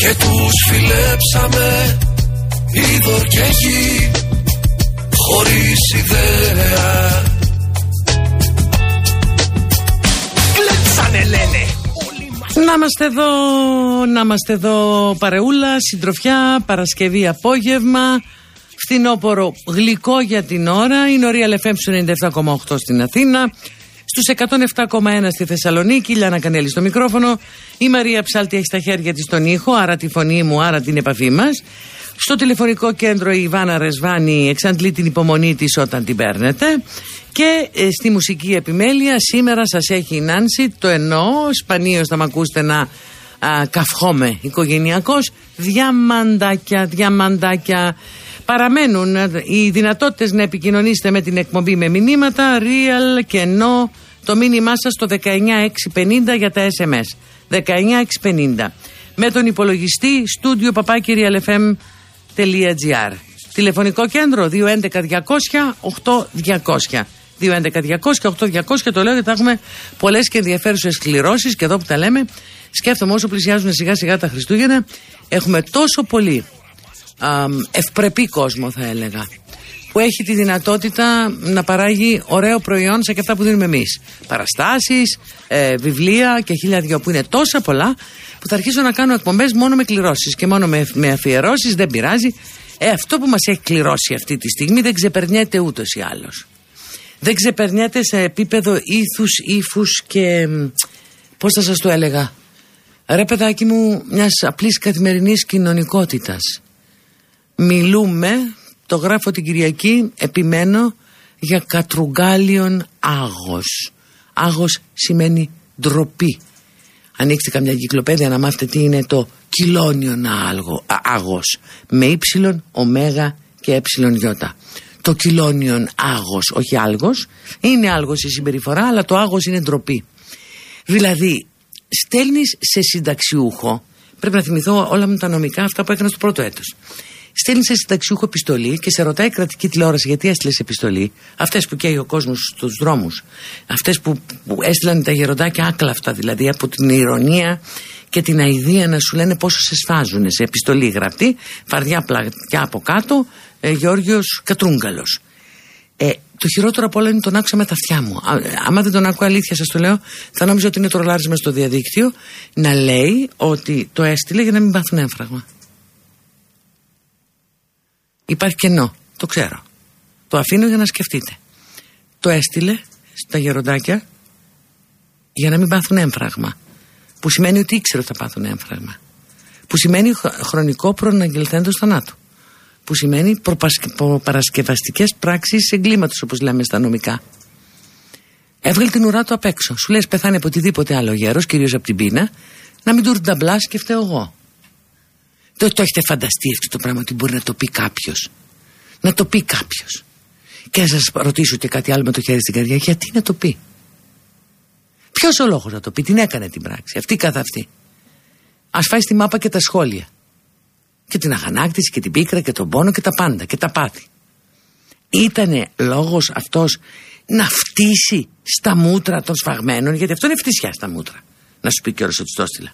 και τους φιλέψαμε είδωρ και γη χωρίς ιδέα. Κλέψανε λένε. Να είμαστε εδώ, να είμαστε εδώ παρεούλα, συντροφιά, Παρασκευή απόγευμα, φθινόπορο γλυκό για την ώρα, είναι ο Real FM στους 97,8 στην Αθήνα, στους 107,1 στη Θεσσαλονίκη, Λιάννα Κανέλη στο μικρόφωνο, η Μαρία Ψάλτη έχει στα χέρια της τον ήχο, άρα τη φωνή μου, άρα την επαφή μας. Στο τηλεφωνικό κέντρο η Ιβάνα Ρεσβάνη εξαντλεί την υπομονή της όταν την παίρνετε. Και ε, στη μουσική επιμέλεια σήμερα σας έχει η Νάνση, το εννοώ, σπανίως θα μ' ακούσετε να α, καυχόμαι οικογενειακός, διαμαντάκια, διαμαντάκια. Παραμένουν ε, οι δυνατότητες να επικοινωνήσετε με την εκπομπή με μηνύματα, real και no, το μήνυμά σας στο 19650 για τα SMS. 19650. Με τον υπολογιστή στούντιο papakirialfm.gr Τηλεφωνικό κέντρο 211 200 8200. 211-200-8200 το λέω γιατί θα έχουμε πολλές και ενδιαφέρουσες κληρώσεις και εδώ που τα λέμε σκέφτομαι όσο πλησιάζουν σιγά σιγά τα Χριστούγεννα έχουμε τόσο πολύ α, ευπρεπή κόσμο θα έλεγα που έχει τη δυνατότητα να παράγει ωραίο προϊόν σε και αυτά που δίνουμε εμείς. Παραστάσεις, ε, βιβλία και χίλια δυο που είναι τόσα πολλά που θα αρχίσω να κάνω εκπομπές μόνο με κληρώσεις και μόνο με, με αφιερώσεις δεν πειράζει. Ε, αυτό που μας έχει κληρώσει αυτή τη στιγμή δεν ξεπερνιέται ούτως ή άλλως. Δεν ξεπερνιέται σε επίπεδο ήθους, ύφους και πώς θα σας το έλεγα. Ρε παιδάκι μου μιας απλής καθημερινής κοινωνικότητας μιλούμε το γράφω την Κυριακή επιμένω για κατρουγκάλιον άγος άγος σημαίνει ντροπή ανοίξτε καμιά κυκλοπαίδεια να μάθετε τι είναι το κιλόνιον άγος με ύψιλον, ωμέγα και έψιλον γιώτα το κιλόνιον άγος, όχι άλγος. Είναι άλγος η συμπεριφορά, αλλά το άγος είναι ντροπή. Δηλαδή, στέλνεις σε συνταξιούχο, πρέπει να θυμηθώ όλα μου τα νομικά αυτά που έκανα στο πρώτο έτος. Στέλνεις σε συνταξιούχο επιστολή και σε ρωτάει η κρατική τηλεόραση γιατί έστειλες επιστολή. Αυτές που καίει ο κόσμος στους δρόμους. Αυτές που, που έστειλαν τα γεροντάκια άκλαφτα δηλαδή από την ηρωνία και την αηδία να σου λένε πόσο σε σφάζουν σε επιστολή γραπτή, φαρδιά πλατιά από κάτω, ε, Γιώργος Κατρούγκαλος. Ε, το χειρότερο από όλα είναι τον άκουσα με τα αυτιά μου. Α, άμα δεν τον ακούω αλήθεια σας το λέω, θα νόμιζα ότι είναι τρολάρισμα στο διαδίκτυο να λέει ότι το έστειλε για να μην πάθουν έμφραγμα. Υπάρχει κενό, το ξέρω. Το αφήνω για να σκεφτείτε. Το έστειλε στα γεροντάκια για να μην πάθουν έμφραγμα. Που σημαίνει ότι ήξερε ότι θα πάθουν έμφραγμα. Που σημαίνει χρονικό προαναγγελθέντος θανάτου που σημαίνει προπαρασκευαστικές πράξεις εγκλήματος, όπως λέμε στα νομικά. Έβγαλε την ουρά του απ' έξω. Σου λες: Πεθάνει από οτιδήποτε άλλο γέρος, κυρίως από την πείνα, να μην του ρνταμπλάσει και φταίω εγώ. Δεν το έχετε φανταστεί αυτό το πράγμα ότι μπορεί να το πει κάποιος. Να το πει κάποιος. Και να σας ρωτήσω και κάτι άλλο με το χέρι στην καρδιά, γιατί να το πει; Ποιος ο λόγος να το πει, την έκανε την πράξη, αυτή καθ' αυτή. Α φάει στη μάπα και τα σχόλια και την αγανάκτηση και την πίκρα και τον πόνο και τα πάντα και τα πάθη. Ήτανε λόγος αυτός να φτύσει στα μούτρα των σφαγμένων, γιατί αυτό είναι φτύσια στα μούτρα. Να σου πει και ότι το έστειλα.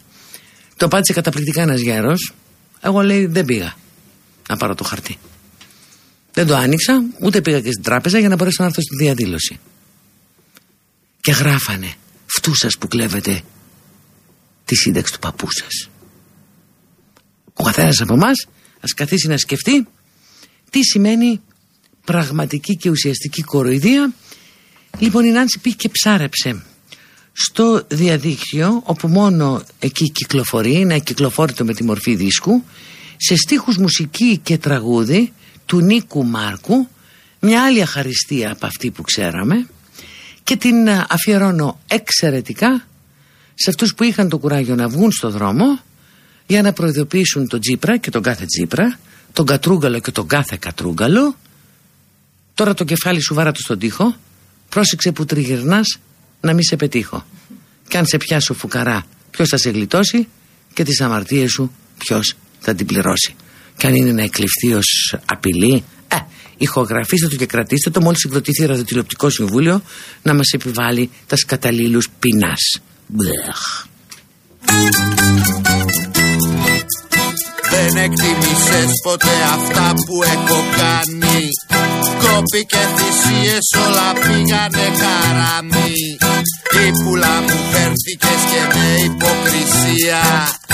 Το πάτησε καταπληκτικά ένας γέρος. Εγώ λέει δεν πήγα να πάρω το χαρτί. Δεν το άνοιξα, ούτε πήγα και στην τράπεζα για να μπορέσω να έρθω στη διαδήλωση. Και γράφανε φτού σα που κλέβετε τη σύνταξη του παππού σας. Ο καθένας από εμάς ας καθίσει να σκεφτεί τι σημαίνει πραγματική και ουσιαστική κοροϊδία. Λοιπόν, η Νάνση πήγε και ψάρεψε στο διαδίκτυο, όπου μόνο εκεί κυκλοφορεί, είναι κυκλοφόρητο με τη μορφή δίσκου, σε στίχους μουσική και τραγούδι του Νίκου Μάρκου, μια άλλη αχαριστία από αυτή που ξέραμε, και την αφιερώνω εξαιρετικά σε αυτούς που είχαν το κουράγιο να βγουν στο δρόμο για να προειδοποιήσουν τον Τζίπρα και τον κάθε Τζίπρα, τον Κατρούγκαλο και τον κάθε Κατρούγκαλο. Τώρα το κεφάλι σου βάρα του στον τοίχο, πρόσεξε που τριγυρνάς να μην σε πετύχω. Κι αν σε πιάσω φουκαρά, ποιος θα σε γλιτώσει και τις αμαρτίες σου ποιος θα την πληρώσει. Και αν είναι να εκλειφθεί ως απειλή, ε, ηχογραφήστε το και κρατήστε το μόλις συγκροτηθεί ραδιοτηλεοπτικό συμβούλιο να μας επιβάλλει τα σκαταλήλους πεινάς. Δεν εκτιμήσες ποτέ αυτά που έχω κάνει Κόπη και θυσίες όλα πήγανε χαράμι Η πουλά μου φέρθηκες και με υποκρισία Μα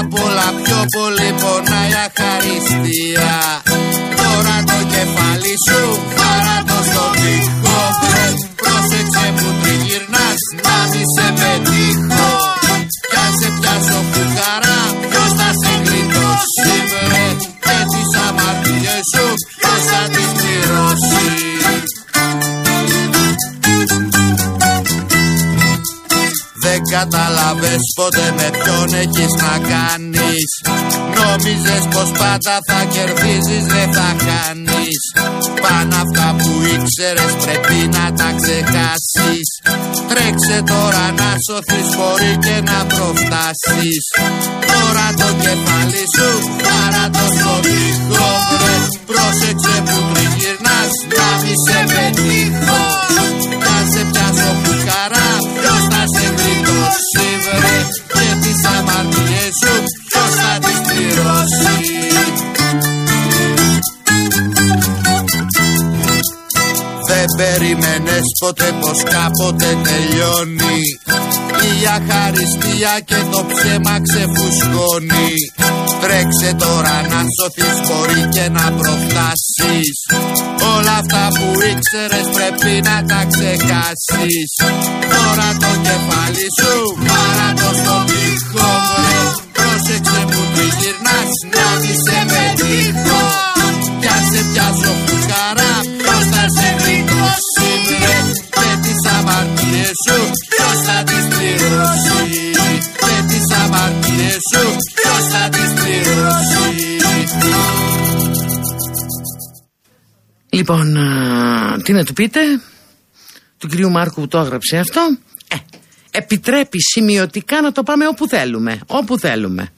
απ' όλα πιο πολύ πονάει αχαριστία. Τώρα το κεφάλι σου κατάλαβες ποτέ με ποιον έχεις να κάνεις. Νόμιζες πως πάντα θα κερδίζεις δεν θα χάνεις. Πάνω αυτά που ήξερες πρέπει να τα ξεχάσεις. Τρέξε τώρα να σωθείς μπορεί και να προφτάσεις. Τώρα το κεφάλι σου πάρα το στο τοίχο βρε Πρόσεξε που τριγυρνάς να μη σε πετύχω περίμενες ποτέ πως κάποτε τελειώνει. Η αχαριστία και το ψέμα ξεφουσκώνει. Τρέξε τώρα να σωθείς μπορεί και να προφτάσεις. Όλα αυτά που ήξερες πρέπει να τα ξεχάσεις. Τώρα το κεφάλι σου πάρα το στον τοίχο. Βρε Πρόσεξε που τριγυρνάς να μη σε πετύχω. Κι αν σε πιάσω φουκαρά αμαρτίες σου ποιος θα τις πληρώσει; Με τις αμαρτίες σου ποιος θα τις πληρώσει; Λοιπόν, α, τι να του πείτε, του κυρίου Μάρκου που το έγραψε αυτό, ε, επιτρέπει σημειωτικά να το πάμε όπου θέλουμε, όπου θέλουμε.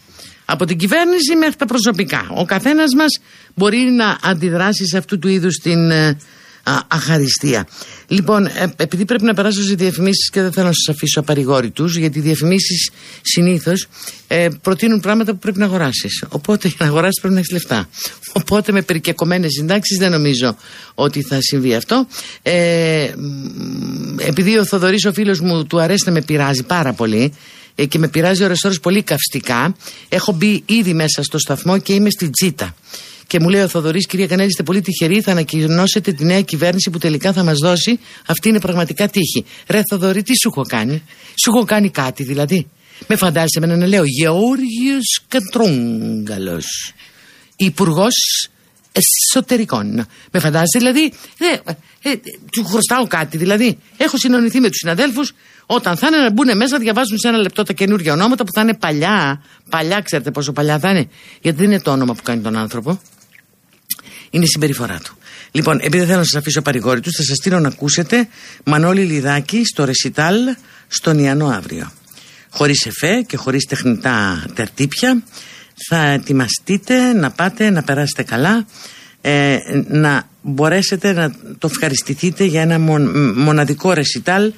Από την κυβέρνηση μέχρι τα προσωπικά. Ο καθένας μας μπορεί να αντιδράσει σε αυτού του είδους την ε, α, αχαριστία. Λοιπόν, ε, επειδή πρέπει να περάσω σε διαφημίσεις και δεν θέλω να σας αφήσω απαρηγόρητους, γιατί οι διαφημίσεις συνήθως ε, προτείνουν πράγματα που πρέπει να αγοράσεις. Οπότε για να αγοράσεις πρέπει να έχεις λεφτά. Οπότε με περικεκομένες συντάξεις δεν νομίζω ότι θα συμβεί αυτό. Ε, μ, επειδή ο Θοδωρής ο φίλος μου του αρέσει να με πειράζει πάρα πολύ, ε, και με πειράζει ώρες ώρες πολύ καυστικά. Έχω μπει ήδη μέσα στο σταθμό και είμαι στη Τζίτα. Και μου λέει ο Θοδωρής, κυρία Κανέλη, είστε πολύ τυχεροί. Θα ανακοινώσετε τη νέα κυβέρνηση που τελικά θα μας δώσει. Αυτή είναι πραγματικά τύχη. Ρε Θοδωρή, τι σου έχω κάνει; Σου έχω κάνει κάτι δηλαδή. Με φαντάζεσαι εμένα να λέω Γεώργιος Κατρούγκαλος. Υπουργός Εσωτερικών. Με φαντάζεσαι δηλαδή. Ε, ε, του χρωστάω κάτι δηλαδή. Έχω συνονιθεί με τους συναδέλφους όταν θα είναι να μπουν μέσα, διαβάζουν σε ένα λεπτό τα καινούργια ονόματα που θα είναι παλιά. Παλιά, ξέρετε πόσο παλιά θα είναι. Γιατί δεν είναι το όνομα που κάνει τον άνθρωπο. Είναι η συμπεριφορά του. Λοιπόν, επειδή δεν θέλω να σας αφήσω παρηγόρητου, θα σας στείλω να ακούσετε Μανώλη Λιδάκη στο Ρεσιτάλ στον Ιαννό αύριο. Χωρίς εφέ και χωρίς τεχνητά τερτύπια. Θα ετοιμαστείτε να πάτε να περάσετε καλά. Ε, να μπορέσετε να το ευχαριστηθείτε για ένα μον- μοναδικό ρεσιτάλ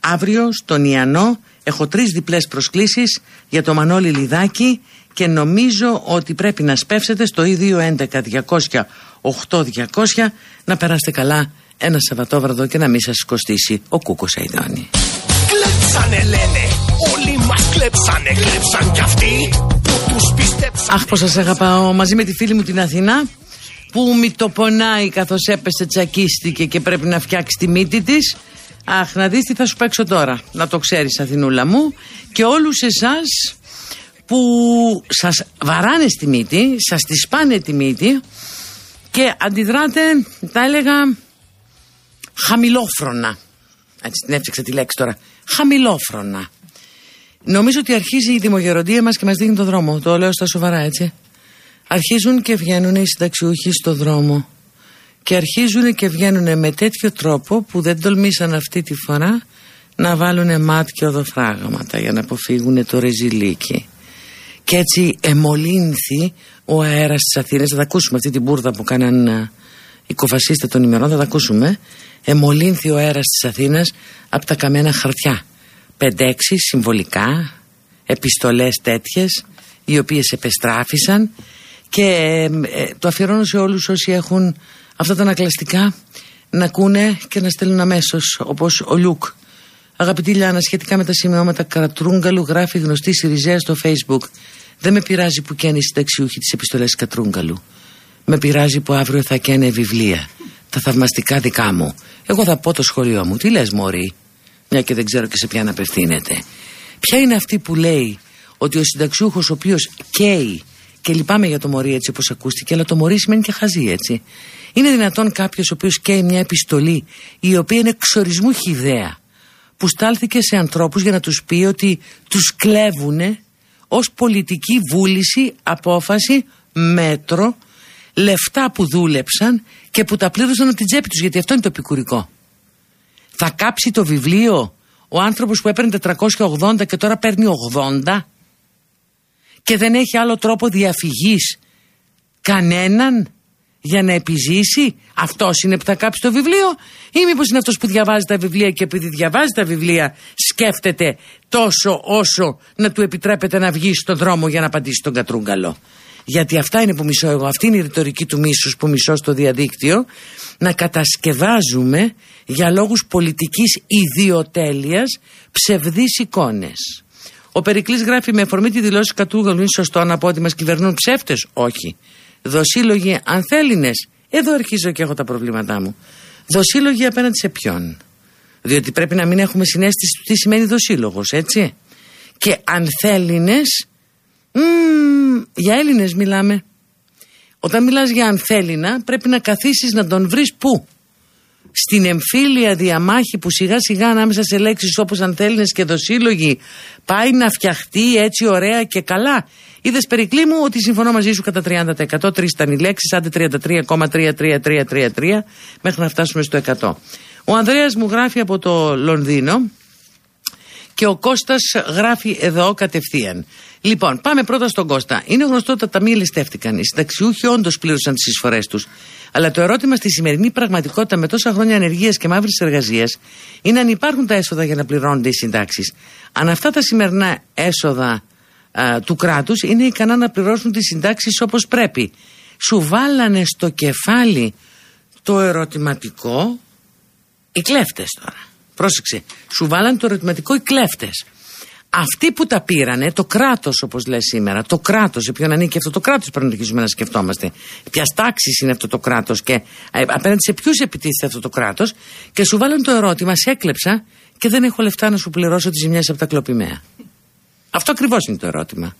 αύριο στον Ιαννό έχω τρεις διπλές προσκλήσεις για το Μανώλη Λιδάκη και νομίζω ότι πρέπει να σπεύσετε στο E211 200 8200 να περάσετε καλά ένα Σαββατόβραδο και να μην σας κοστίσει ο Κούκος Αιδόνη. Κλέψανε λένε, όλοι μας κλέψανε, κλέψαν κι αυτοί που τους πίστεψαν. Αχ πως σας αγαπάω. Μαζί με τη φίλη μου την Αθηνά που μη το πονάει καθώς έπεσε τσακίστηκε και πρέπει να φτιάξει τη μύτη της. Αχ να δεις τι θα σου παίξω τώρα. Να το ξέρεις Αθηνούλα μου. Και όλους εσάς που σας βαράνε στη μύτη σας τη σπάνε τη μύτη και αντιδράτε τα έλεγα χαμηλόφρονα έτσι την έφτιαξα τη λέξη τώρα χαμηλόφρονα Νομίζω ότι αρχίζει η δημογεροντία μας και μας δείχνει τον δρόμο. Το λέω στα σοβαρά έτσι. Αρχίζουν και βγαίνουν οι συνταξιούχοι στο δρόμο. Και αρχίζουν και βγαίνουν με τέτοιο τρόπο που δεν τολμήσαν αυτή τη φορά να βάλουν μάτια οδοφράγματα για να αποφύγουν το ρεζιλίκι. Και έτσι εμολύνθη ο αέρας της Αθήνας. Θα τα ακούσουμε αυτή την μπουρδα που κάναν ε, οι κοφασίστες των ημερών, θα τα ακούσουμε. Εμολύνθη ο αέρας της Αθήνας από τα καμένα χαρτιά. 5-6 συμβολικά, επιστολές τέτοιες, οι οποίες επεστράφησαν και ε, το αφιερώνω σε όλους όσοι έχουν αυτά τα ανακλαστικά να ακούνε και να στέλνουν αμέσως, όπως ο Λουκ. Αγαπητή Λιάννα, σχετικά με τα σημειώματα Κατρούγκαλου, γράφει γνωστή Σιριζέα στο Facebook. Δεν με πειράζει που καίνεις συνταξιούχοι τι επιστολέ Κατρούγκαλου. Με πειράζει που αύριο θα καίνε βιβλία. Τα θαυμαστικά δικά μου. Εγώ θα πω το σχολείο μου. Τι λες, Μωρή, μια και δεν ξέρω και σε ποιον απευθύνεται. Ποια είναι αυτή που λέει ότι ο συνταξιούχος ο οποίος καίει και λυπάμαι για το μωρή έτσι όπως ακούστηκε, αλλά το μωρή σημαίνει και χαζί έτσι. Είναι δυνατόν κάποιος ο οποίος καίει μια επιστολή η οποία είναι εξορισμού χιδέα που στάλθηκε σε ανθρώπους για να τους πει ότι τους κλέβουνε ως πολιτική βούληση, απόφαση, μέτρο, λεφτά που δούλεψαν και που τα πλήρωσαν από την τσέπη τους, γιατί αυτό είναι το επικουρικό. Θα κάψει το βιβλίο ο άνθρωπος που έπαιρνε 480 και τώρα παίρνει 80 και δεν έχει άλλο τρόπο διαφυγής κανέναν για να επιζήσει, αυτός είναι που θα κάψει το βιβλίο, ή μήπως είναι αυτός που διαβάζει τα βιβλία και επειδή διαβάζει τα βιβλία σκέφτεται τόσο όσο να του επιτρέπεται να βγει στον δρόμο για να απαντήσει τον κατρούγκαλο. Γιατί αυτά είναι που μισώ εγώ, αυτή είναι η ρητορική του μίσους που μισώ στο διαδίκτυο, να κατασκευάζουμε για λόγους πολιτικής ιδιοτέλειας ψευδείς εικόνες. Ο Περικλής γράφει με αφορμή τη δηλώση κατρούγκαλου είναι σωστό να πω ότι μας κυβερνούν ψεύτες. Όχι δοσύλλογοι ανθέλινες εδώ αρχίζω και έχω τα προβλήματά μου. Δοσύλλογοι απέναντι σε ποιον; Διότι πρέπει να μην έχουμε συνέστηση του τι σημαίνει δοσύλλογος έτσι. Και ανθέλινες για Έλληνες μιλάμε. Όταν μιλάς για ανθέλινα πρέπει να καθίσεις να τον βρεις πού; Στην εμφύλια διαμάχη που σιγά σιγά ανάμεσα σε λέξεις όπως ανθέλινες και δοσύλλογοι πάει να φτιαχτεί έτσι ωραία και καλά Είδες περικλή μου ότι συμφωνώ μαζί σου κατά 30%. Τρεις ήταν οι λέξεις, άντε 33,33333 μέχρι να φτάσουμε στο 100. Ο Ανδρέας μου γράφει από το Λονδίνο και ο Κώστας γράφει εδώ κατευθείαν. Λοιπόν, πάμε πρώτα στον Κώστα. Είναι γνωστό ότι τα ταμεία ληστεύτηκαν. Οι συνταξιούχοι όντως πλήρωσαν τις εισφορές τους. Αλλά το ερώτημα στη σημερινή πραγματικότητα με τόσα χρόνια ανεργίας και μαύρης εργασίας είναι αν υπάρχουν τα έσοδα για να πληρώνονται οι συντάξεις. Αν αυτά τα σημερινά έσοδα του κράτους είναι ικανά να πληρώσουν τις συντάξεις όπως πρέπει. Σου βάλανε στο κεφάλι το ερωτηματικό; Οι κλέφτες τώρα. Πρόσεξε. Σου βάλανε το ερωτηματικό οι κλέφτες. Αυτοί που τα πήρανε, το κράτος όπως λέει σήμερα, το κράτος, σε ποιον ανήκει αυτό το κράτος, πρέπει να αρχίσουμε να σκεφτόμαστε. Ποια τάξη είναι αυτό το κράτος και ε, απέναντι σε ποιους επιτίθεται αυτό το κράτος, και σου βάλανε το ερώτημα, σε έκλεψα και δεν έχω λεφτά να σου πληρώσω τις ζημιές από τα κλοπημαία. Αυτό ακριβώς είναι το ερώτημα.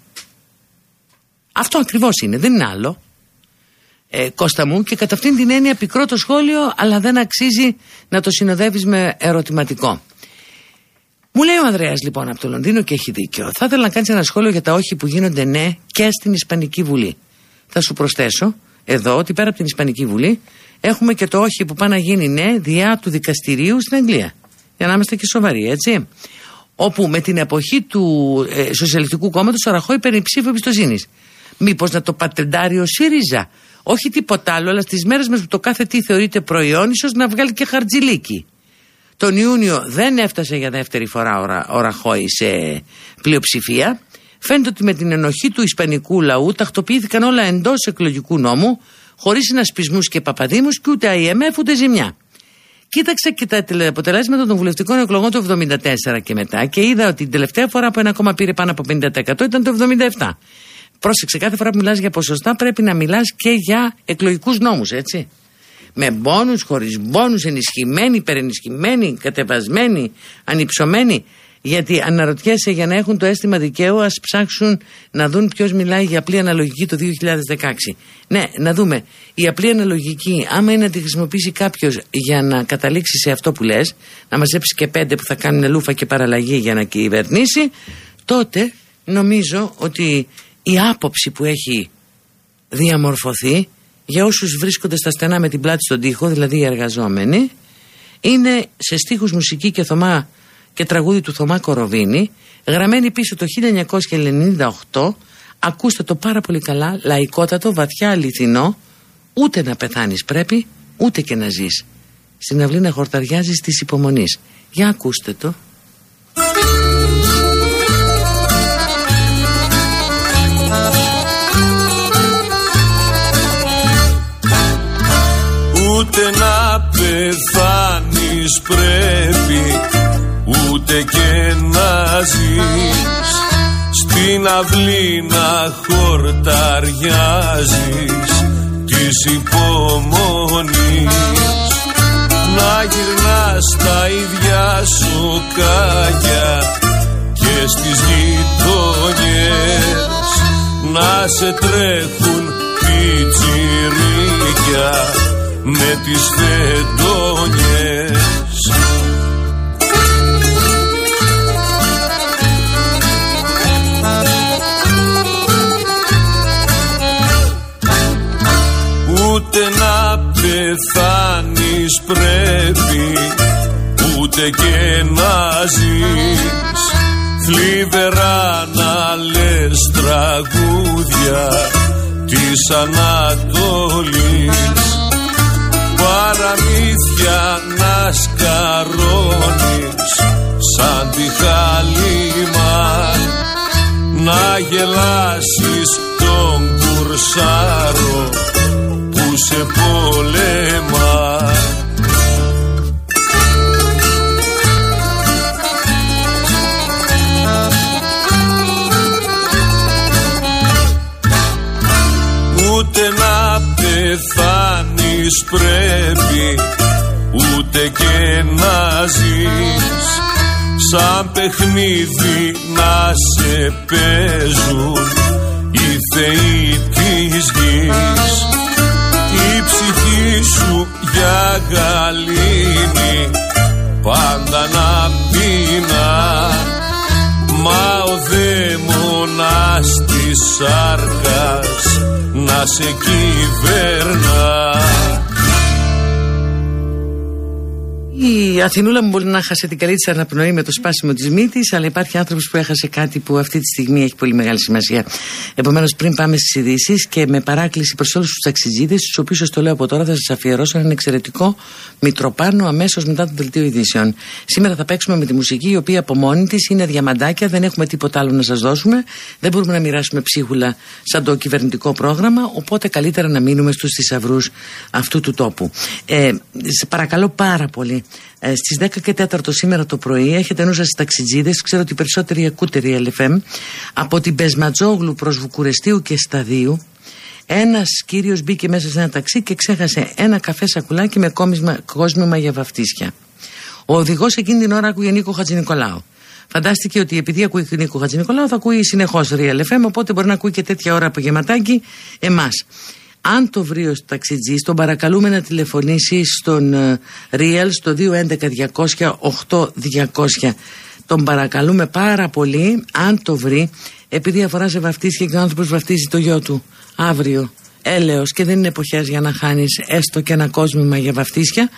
Αυτό ακριβώς είναι, δεν είναι άλλο. Ε, Κώστα μου και κατά αυτήν την έννοια πικρό το σχόλιο αλλά δεν αξίζει να το συνοδεύεις με ερωτηματικό. Μου λέει ο Ανδρέας λοιπόν από το Λονδίνο και έχει δίκιο. Θα ήθελα να κάνεις ένα σχόλιο για τα όχι που γίνονται ναι και στην Ισπανική Βουλή. Θα σου προσθέσω εδώ ότι πέρα από την Ισπανική Βουλή έχουμε και το όχι που πάει να γίνει ναι διά του δικαστηρίου στην Αγγλία. Για να είμαστε και σοβαροί, έτσι όπου με την εποχή του ε, Σοσιαλιστικού Κόμματος ο Ραχώη παίρνει ψήφο εμπιστοσύνης. Μήπως να το πατεντάρει ο ΣΥΡΙΖΑ. Όχι τίποτα άλλο, αλλά στις μέρες μας που το κάθε τι θεωρείται προϊόν, ίσως να βγάλει και χαρτζηλίκι. Τον Ιούνιο δεν έφτασε για δεύτερη φορά ο Ραχώη σε πλειοψηφία. Φαίνεται ότι με την ενοχή του Ισπανικού λαού τακτοποιήθηκαν όλα εντός εκλογικού νόμου, χωρίς συνασπισμούς και παπαδήμους και ούτε IMF ούτε ζημιά. Κοίταξα και τα αποτελέσματα των βουλευτικών εκλογών το 74 και μετά και είδα ότι την τελευταία φορά που ένα κόμμα πήρε πάνω από 50% ήταν το 77. Πρόσεξε, κάθε φορά που μιλάς για ποσοστά πρέπει να μιλάς και για εκλογικούς νόμους, έτσι. Με μπόνους, χωρίς μπόνους, ενισχυμένοι, υπερενισχυμένοι, κατεβασμένοι, ανυψωμένοι. Γιατί αναρωτιέσαι για να έχουν το αίσθημα δικαίου, ας ψάξουν να δουν ποιος μιλάει για απλή αναλογική το 2016. Ναι, να δούμε. Η απλή αναλογική, άμα είναι να τη χρησιμοποιήσει κάποιος για να καταλήξει σε αυτό που λες, να μαζέψει και πέντε που θα κάνουν λούφα και παραλλαγή για να κυβερνήσει, τότε νομίζω ότι η άποψη που έχει διαμορφωθεί για όσους βρίσκονται στα στενά με την πλάτη στον τοίχο, δηλαδή οι εργαζόμενοι, είναι σε στίχους μουσική και Θωμά και τραγούδι του Θωμά Κοροβίνη, γραμμένη πίσω το 1998, ακούστε το πάρα πολύ καλά, λαϊκότατο, βαθιά αληθινό, ούτε να πεθάνεις πρέπει, ούτε και να ζεις. Στην αυλή να χορταριάζεις της υπομονής. Για ακούστε το. Πεθάνεις πρέπει Ούτε και να ζεις. Στην αυλή να χορταριάζεις Της υπομονής. Να γυρνάς τα ίδια σου κάγια Και στις γειτονιές. Να σε τρέχουν πιτσιρίκια με τις φεντόνιες Ούτε να πεθάνεις πρέπει Ούτε και να ζεις. Θλιβερά να λες τραγούδια της Ανατολής παραμύθια να σκαρώνεις σαν τη χαλίμα να γελάσεις τον κουρσάρο που σε πολέμα πεθάνει πρέπει ούτε και να ζεις. Σαν παιχνίδι να σε παίζουν οι θεοί της γης. Η ψυχή σου για γαλήνη πάντα να πεινά. Μα ο δαίμονας της σάρκας να σε κυβερνά Η Αθηνούλα μου μπορεί να χάσει την καλή τη αναπνοή με το σπάσιμο της μύτης, αλλά υπάρχει άνθρωπος που έχασε κάτι που αυτή τη στιγμή έχει πολύ μεγάλη σημασία. Επομένως, πριν πάμε στις ειδήσεις και με παράκληση προς όλους τους ταξιτζίδε, τους οποίους σας το λέω από τώρα, θα σας αφιερώσω έναν εξαιρετικό μητροπάνο αμέσως μετά το δελτίο ειδήσεων. Σήμερα θα παίξουμε με τη μουσική, η οποία από μόνη της είναι διαμαντάκια, δεν έχουμε τίποτα άλλο να σας δώσουμε, δεν μπορούμε να μοιράσουμε ψίχουλα σαν το κυβερνητικό πρόγραμμα, οπότε καλύτερα να μείνουμε στους θησαυρούς αυτού του τόπου. Ε, σε παρακαλώ πάρα πολύ ε, στις 10 και 4 σήμερα το πρωί έχετε νου σας στις ταξιτζίδες ξέρω ότι οι περισσότεροι ακούτε LFM από την Πεσματζόγλου προς Βουκουρεστίου και Σταδίου ένας κύριος μπήκε μέσα σε ένα ταξί και ξέχασε ένα καφέ σακουλάκι με κόσμημα για βαφτίσια. Ο οδηγός εκείνη την ώρα άκουγε Νίκο Χατζηνικολάου. Φαντάστηκε ότι επειδή ακούει Νίκο Χατζηνικολάου θα ακούει συνεχώς Real FM, οπότε μπορεί να ακούει και τέτοια ώρα από γεματάκι εμάς. Αν το βρει ο ταξιτζή, τον παρακαλούμε να τηλεφωνήσει στον uh, Real στο 211-200-8200. Τον παρακαλούμε πάρα πολύ, αν το βρει, επειδή αφορά σε βαφτίσια και ο άνθρωπος βαφτίζει το γιο του αύριο, έλεος και δεν είναι εποχές για να χάνεις έστω και ένα κόσμημα για βαφτίσια.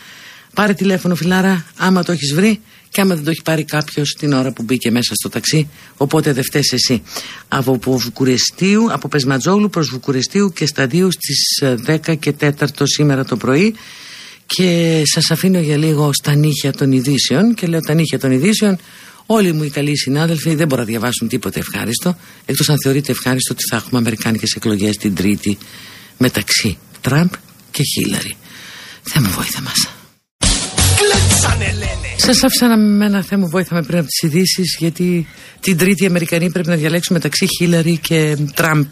Πάρε τηλέφωνο φιλάρα, άμα το έχεις βρει, και άμα δεν το έχει πάρει κάποιος την ώρα που μπήκε μέσα στο ταξί, οπότε δεν φταίει εσύ. Από Βουκουρεστίου, από Πεσματζόγλου προς Βουκουρεστίου και σταδίου στις 10 ε, και 4 σήμερα το πρωί. Και σας αφήνω για λίγο στα νύχια των ειδήσεων. Και λέω τα νύχια των ειδήσεων. Όλοι μου οι καλοί συνάδελφοι δεν μπορούν να διαβάσουν τίποτε ευχάριστο. Εκτός αν θεωρείτε ευχάριστο ότι θα έχουμε Αμερικάνικες εκλογές την Τρίτη μεταξύ Τραμπ και Χίλαρη. Δεν μου βοήθα μας. Σας άφησα με ένα θέμα βοήθεια με πριν από τις ειδήσεις, γιατί την Τρίτη οι Αμερικανοί πρέπει να διαλέξουν μεταξύ Χίλαρη και Τραμπ.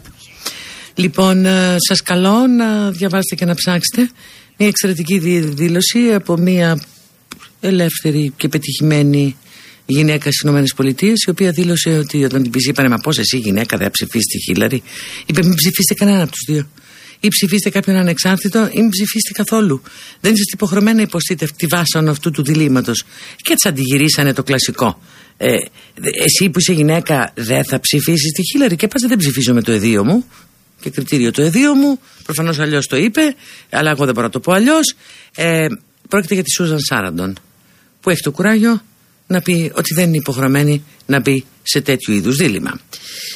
Λοιπόν, ε, σας καλώ να διαβάσετε και να ψάξετε μια εξαιρετική δήλωση από μια ελεύθερη και πετυχημένη γυναίκα στις ΗΠΑ, η οποία δήλωσε ότι όταν την είπανε Μα πώς εσύ γυναίκα δεν ψηφίσεις τη Χίλαρη, είπε Μην ψηφίσετε κανένα από τους δύο ή ψηφίστε κάποιον ανεξάρτητο ή μην ψηφίστε καθόλου. Δεν είστε υποχρεωμένοι να υποστείτε τη βάσανο αυτού του διλήμματος. Και έτσι αντιγυρίσανε το κλασικό. Ε, εσύ που είσαι γυναίκα δεν θα ψηφίσεις τη Χίλαρη και πας δεν ψηφίζω με το εδίο μου και κριτήριο το εδίο μου προφανώς αλλιώς το είπε αλλά εγώ δεν μπορώ να το πω αλλιώς ε, πρόκειται για τη Σούζαν Σάραντον που έχει το κουράγιο να πει ότι δεν είναι υποχρεωμένη να μπει σε τέτοιου είδους δίλημα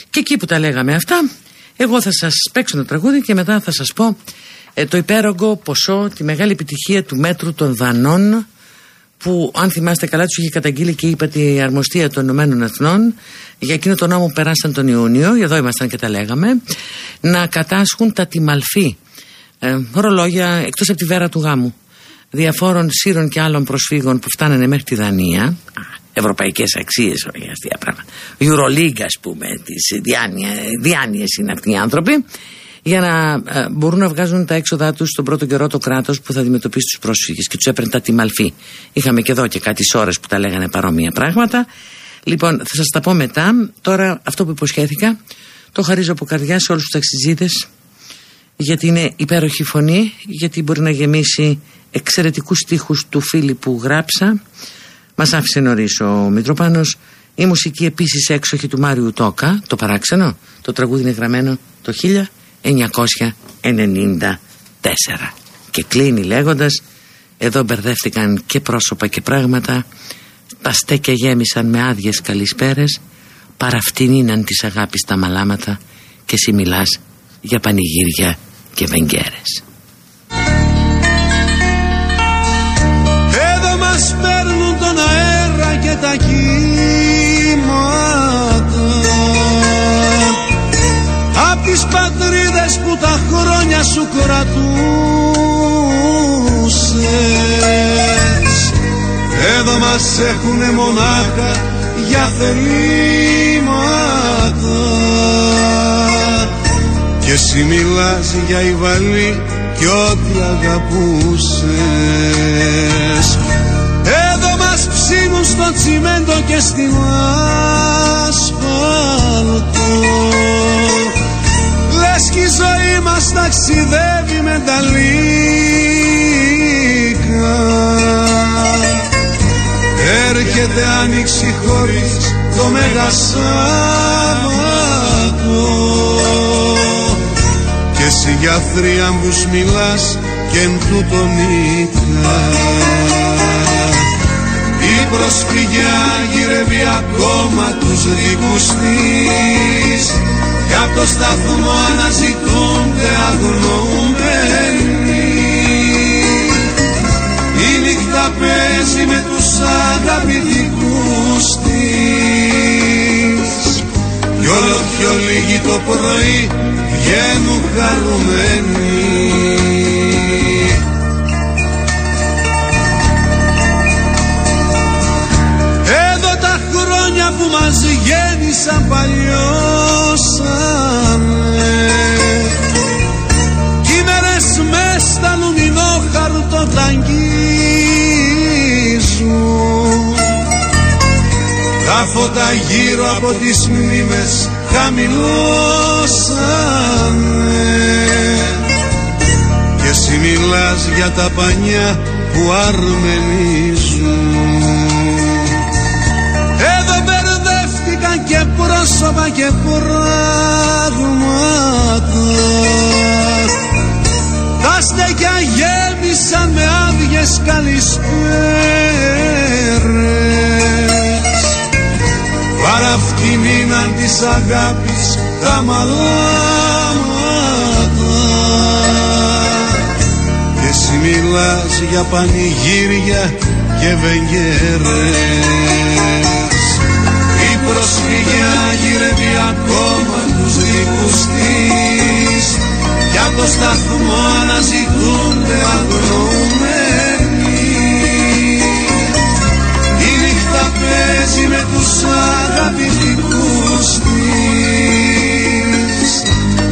και εκεί που τα λέγαμε αυτά εγώ θα σας παίξω το τραγούδι και μετά θα σας πω ε, το υπέρογκο ποσό, τη μεγάλη επιτυχία του μέτρου των Δανών που αν θυμάστε καλά τους είχε καταγγείλει και είπα τη αρμοστία των Ηνωμένων Εθνών. Για εκείνο το νόμο που περάσαν τον Ιούνιο, εδώ ήμασταν και τα λέγαμε, να κατάσχουν τα τιμαλφή ε, ρολόγια εκτός από τη βέρα του γάμου διαφόρων σύρων και άλλων προσφύγων που φτάνανε μέχρι τη Δανία ευρωπαϊκές αξίες όχι αστεία πράγματα Euroleague ας πούμε τις διάνοιες είναι αυτοί οι άνθρωποι για να ε, μπορούν να βγάζουν τα έξοδά τους στον πρώτο καιρό το κράτος που θα αντιμετωπίσει τους πρόσφυγες και τους έπαιρνε τα τιμαλφή. Είχαμε και εδώ και κάτι ώρες που τα λέγανε παρόμοια πράγματα. Λοιπόν, θα σας τα πω μετά. Τώρα, αυτό που υποσχέθηκα, το χαρίζω από καρδιά σε όλους τους ταξιτζίδε, γιατί είναι υπέροχη φωνή, γιατί μπορεί να γεμίσει εξαιρετικούς στίχους του φίλου που γράψα. Μας άφησε νωρίς ο Μητροπάνος. Η μουσική επίσης έξοχη του Μάριου Τόκα, το παράξενο. Το τραγούδι είναι γραμμένο το 1994 και κλείνει λέγοντας εδώ μπερδεύτηκαν και πρόσωπα και πράγματα τα στέκια γέμισαν με άδειες καλησπέρες παραφτηνίναν της αγάπης τα μαλάματα και εσύ μιλάς για πανηγύρια και βεγγέρες τις πατρίδες που τα χρόνια σου κρατούσες. Εδώ μας έχουνε μονάχα για θελήματα και εσύ μιλάς για Ιβαλή κι ό,τι αγαπούσες. Εδώ μας ψήνουν στο τσιμέντο και στην άσφαλτο Λες κι η ζωή μας ταξιδεύει με τα λύκα Έρχεται άνοιξη χωρίς το Μέγα Σάββατο Και εσύ για θρίαμβους μιλάς και εν τούτο νύχτας. Η προσφυγιά γυρεύει ακόμα τους δικούς της κι απ' το σταθμό αναζητούνται αγνοούμενοι Η νύχτα παίζει με τους αγαπητικούς της. Κι όλο πιο λίγοι το πρωί βγαίνουν χαρούμενοι. Εδώ τα χρόνια που μας γέννησαν παλιώσανε Κι οι μέρες μες στα λουμινό χαρτό τ' αγγίζουν. Τα φώτα γύρω από τις μνήμες χαμηλώσανε. Και εσύ μιλάς για τα πανιά που αρμενίζουν πρόσωπα και πράγματα. Τα στέκια γέμισαν με άδειες καλησπέρες. Παραφτηνίναν της αγάπης τα μαλάματα. Και εσύ μιλάς για πανηγύρια και βεγγέρες προσφυγιά γυρεύει ακόμα τους δικούς της. Κι από το σταθμό αναζητούνται αγνοούμενοι. Η νύχτα παίζει με τους αγαπητικούς της.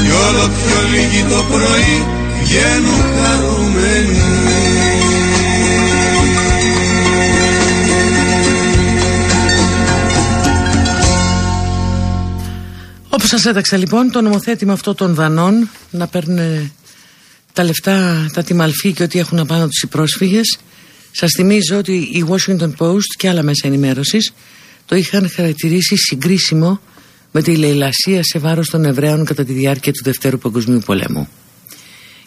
Κι όλο πιο λίγοι το πρωί βγαίνουν χαρούμενοι Όπως σας έταξα λοιπόν το νομοθέτημα αυτό των δανών να παίρνουν τα λεφτά, τα τιμαλφή και ό,τι έχουν απάνω τους οι πρόσφυγες σας θυμίζω ότι η Washington Post και άλλα μέσα ενημέρωσης το είχαν χαρακτηρίσει συγκρίσιμο με τη λαιλασία σε βάρος των Εβραίων κατά τη διάρκεια του Δευτέρου Παγκοσμίου Πολέμου.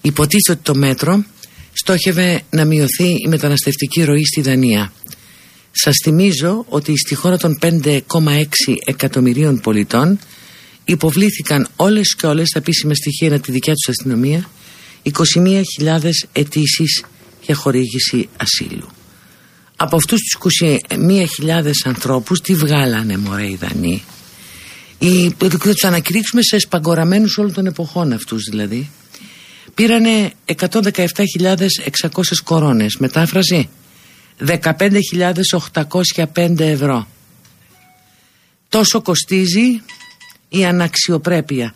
Υποτίθεται ότι το μέτρο στόχευε να μειωθεί η μεταναστευτική ροή στη Δανία. Σας θυμίζω ότι στη χώρα των 5,6 εκατομμυρίων πολιτών υποβλήθηκαν όλες και όλες τα επίσημα στοιχεία από τη δικιά τους αστυνομία 21.000 αιτήσεις για χορήγηση ασύλου. Από αυτούς τους 21.000 ανθρώπους τι βγάλανε μωρέ οι Δανείοι; Οι, θα τους ανακηρύξουμε σε σπαγκοραμένους όλων των εποχών αυτούς δηλαδή. Πήρανε 117.600 κορώνες. Μετάφραση; 15.805 ευρώ. Τόσο κοστίζει η αναξιοπρέπεια.